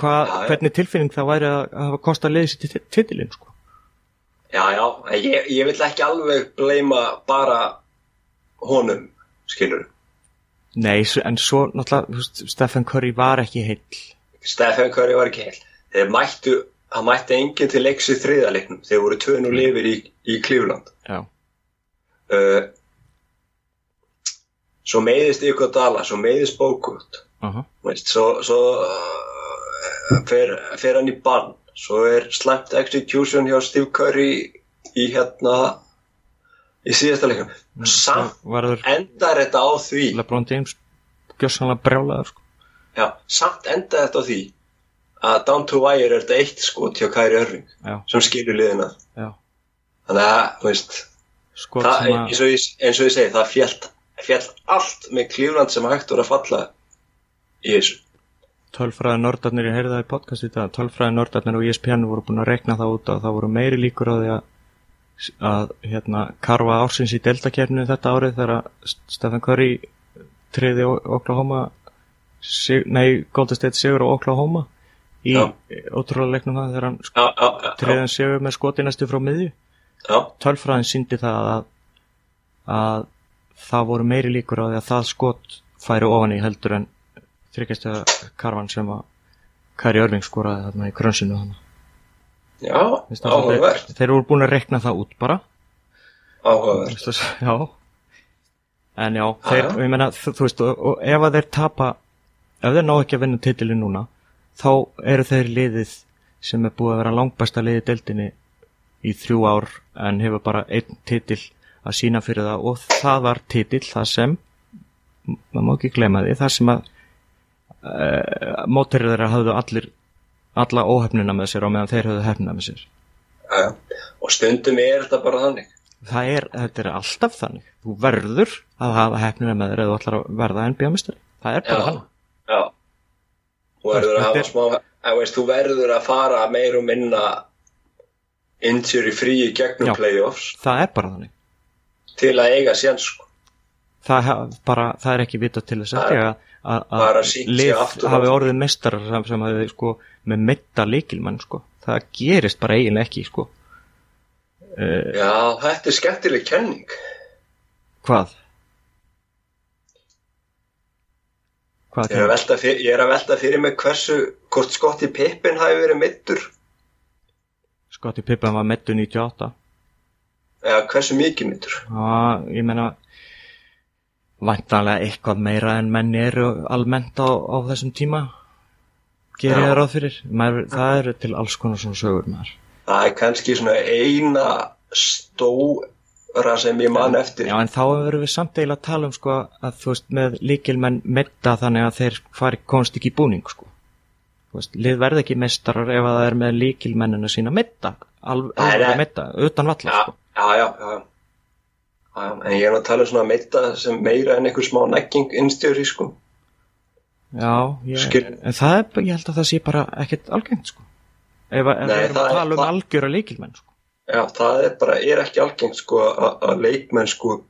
hva, Já, já. hvernig tilfinning það væri að að hafa kostað liðið sér til titilinn sko. Já, já, ég, ég vil ekki alveg bleima bara honum, skilur. nei, en svo náttúrulega Stephen Curry var ekki heill Stephen Curry var ekki heil. Þeir mættu, hann mætti enginn til leiks í þriðaleiknum. Þeir voru tvönu lifir í, í já, Uh, svo meiðist ykkur dala, svo meiðist bókut. uh Veist, svo svo uh, fer, fer hann í bann. Svo er slæmt execution hjá Steve Curry í hérna í síðasta leiknum. Samt varður endar þetta á því LeBron James gjössanlega brjálaður sko. Já, samt enda þetta á því að down to wire er þetta eitt skot hjá Kæri Örving sem skilur liðina. Já, þannig að, þú veist skot það, sem að eins, og ég, eins og ég segi, það fjall, fjall allt með Cleveland sem hægt voru að falla í þessu. Tölfræði nördarnir, ég heyrði það í podcast í dag tölfræði nördarnir og ESPN voru búin að rekna það út að það voru meiri líkur á því að að hérna karfa ársins í deltakerninu þetta árið þegar Stephen Curry triði Oklahoma sig, nei, Golden State sigur á Oklahoma í ótrúlega leiknum það þegar hann treðan séu með skotinæstu frá miðju. Já, tölfræðin síndi það að, að það voru meiri líkur á því að það skot færi ofan í heldur en þryggjastega karvan sem að Kari Örving skoraði þarna í krönsinu þannig. já, áhugavert, svolítið- Þeir voru búin að rekna það út bara. Áhugavert, Já. En já, þeir, meina, þú, þú veist og, og ef að þeir tapa ef þeir ná ekki að vinna titilin núna þá eru þeir liðið sem er búið að vera langbæsta liðið deildinni í þrjú ár en hefur bara einn titil að sína fyrir það og það var titil það sem maður má ekki gleyma því, það sem að uh, mótærir þeirra hafðu allir alla óhefnina með sér á meðan þeir höfðu hefnina með sér. Já, og stundum er þetta bara þannig, það er, þetta er alltaf þannig. Þú verður að hafa hefnina með þér eða þú ætlar að verða NBA-mistari það er bara þannig. já, þú verður að hafa smá, að veist, þú verður að fara meir og minna injury free gegnum Já. playoffs. Það er bara þannig. Til að eiga séns, sko, það, hef, bara, það er ekki vitað til þess að, lið hafi orðið mestarar sem, sem hafi sko með metta líkilmenn sko. Það gerist bara eiginlega ekki sko. Uh, já, þetta er skemmtileg kenning, hvað ég er fyrir, ég er að velta fyrir mig hversu, hvort Skotti Pippin hafi verið mittur, Scottie Pippen var mettu 98 eða hversu mikið mittur, ég meina væntanlega eitthvað meira en menn eru almennt á, á þessum tíma. Gerir Já. það ráð fyrir. Maður, það eru til alls konar svona sögur maður. Það er kannski svona eina stóra sem ég man eftir, Já, en þá erum við samt eiginlega að tala um sko að þú veist með líkilmenn metta þannig að þeir fari komst ekki í búning sko. Þú veist, lið verði ekki mestarar ef að það er með líkilmennina sína metta alveg metta, utan valla já, sko. já, já, já, já, en ég er að tala um svona meita sem meira en einhver smá negging innstjóri, sko, Já, ég, en það er, ég held að það sé bara ekkert algengt sko. Ef, að- ef Nei, við erum að tala um algjöra líkilmenn sko já, það er bara, er ekki algengt, sko, að- að leikmenn, sko,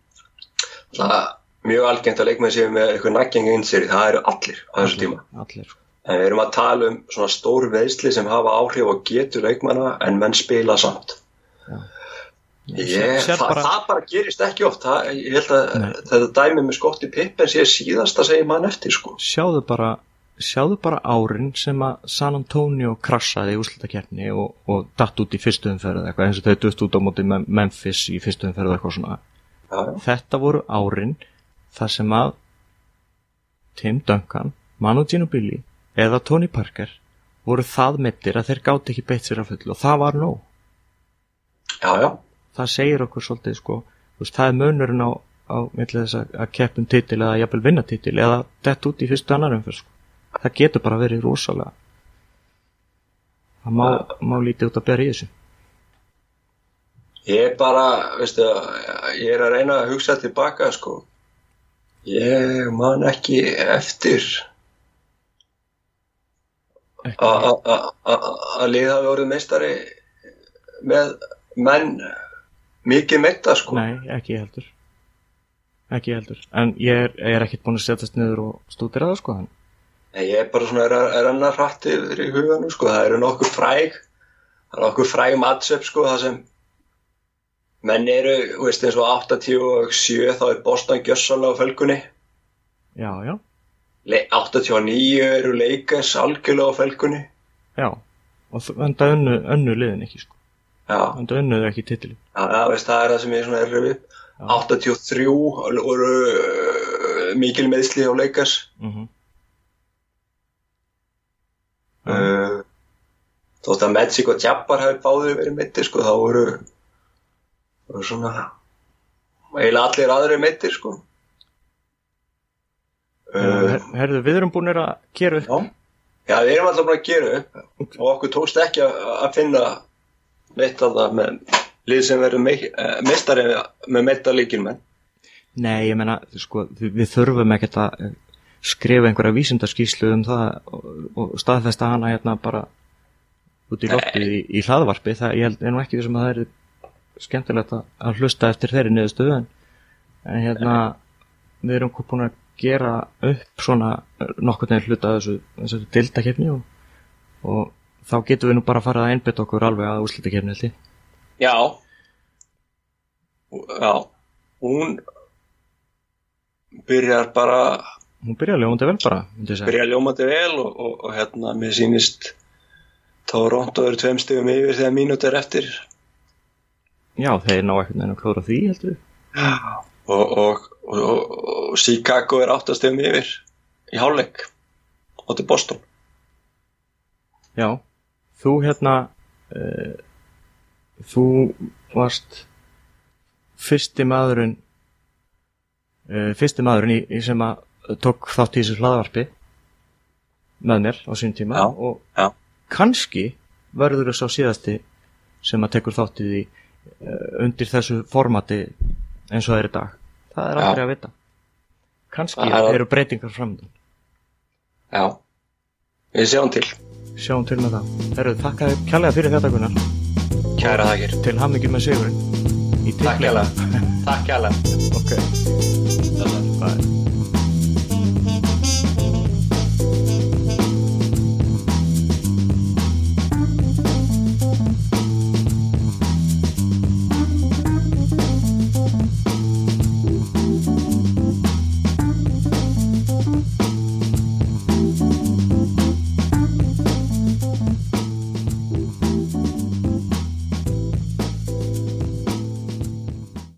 það er mjög algengt að leikmenn séu með eitthvað negging innstjóri, það eru allir á þessu tíma. allir sko En við erum að tala um svona stór veðsli sem hafa áhrif á getur leikmanna en menn spila samt. Ég, Sér það, bara- það bara gerist ekki oft. Það, ég held að Nei. þetta dæmi með skotti pippen sé síðasta segir mann eftir sko. sjáðu bara sjáðu bara árin sem að San Antonio krassaði í úrslutakeppni og, og datt út í fyrstu umferð eða eitthvað eins og þau dutt út á móti Mem- Memphis í fyrstu umferð eða eitthvað svona Já, já. þetta voru árin þar sem að Tim Duncan, Manu Ginobili eða Tony Parker voru það mittir að þeir gátt ekki beitt sér að fullu og það var nóg já, það segir okkur svolítið sko þú veist, það er munurinn á, á að, keppum titil eða jafnvel vinna titil eða dett út í fyrstu annar umferð sko. Það getur bara verið rosalega. Það má, má lítið út að bera í þessu. Ég er bara, veistu, ég er að reyna að hugsa tilbaka sko. Ég man ekki eftir að- að- að að- að lið hafi orðið meistari með menn mikið meita sko. nei, ekki heldur. Ekki heldur. En ég er, ég er ekkert búin að setjast niður og stúdira það sko hann En ég er bara svona er, að- er hann að hratt yfir í huganum sko, það eru nokkuð fræg það er nokkuð fræg matchup sko, það sem menn eru, veist eins og 87 þá er Boston gjössalega á felgunni já, já, Le 89 eru Lakers algjörlega á felgunni já og þ- enda önnu, önnu liðin ekki sko já, enda önnuðu ekki titilin já, já veist, það er það sem ég svona er við Já. 83 voru uh, mikil meðsli á Lakers mm uh, þótt að Magic og Jabbar hafi báðir verið meittir sko, þá voru, voru svona eiginlega allir aðrir meittir sko. uh, herðu, við erum búin að gera upp já. já, við erum alltaf búin að gera upp og okkur tókst ekki að, finna neitt að það með lið sem verður uh, mestari með meita líkilmenn Nei, ég meina, sko, við þurfum ekkert að eh, skrifa einhverja vísindaskíslu um það og, staðfesta hana hérna bara út í loftið í, í hlaðvarpi, það ég held nú ekki þessum að það er skemmtilegt að, hlusta eftir þeirri niðurstöðu en, en hérna við erum búin að gera upp svona nokkur neginn hluta þessu, þessu dildakefni og og þá getum við nú bara að fara að einbytta okkur alveg að úrslitakefni held ég. Já. Já. Hún byrjar bara, Hún byrja ljóðandi vel bara, segja. byrjar ljómandi vel og, og, og hérna, mér sýnist Toronto eru tveim stegum yfir þegar mínúti er eftir. Já, þeir ná ekkert neina að klóra því heldur. Og, og, og, og Chicago er áttastegum yfir í hálfleik á til Boston. Já, þú hérna, uh, þú varst fyrsti maðurinn, uh, fyrsti maðurinn í, í sem að tók þátt í þessu hlaðvarpi með mér á sín tíma Já, og já. kannski verður þess á síðasti sem að tekur þátt í því uh, undir þessu formati eins og það er í dag. Það er aldrei að vita. Kannski er- eru breytingar framöndan. Já. Við sjáum til. Sjáum til með það. Herru, þakka þér kærlega fyrir þetta Gunnar. Kæra þakkir. Til hamingjum með sigurinn. Takk kærlega. (laughs) Takk kærlega. Ok.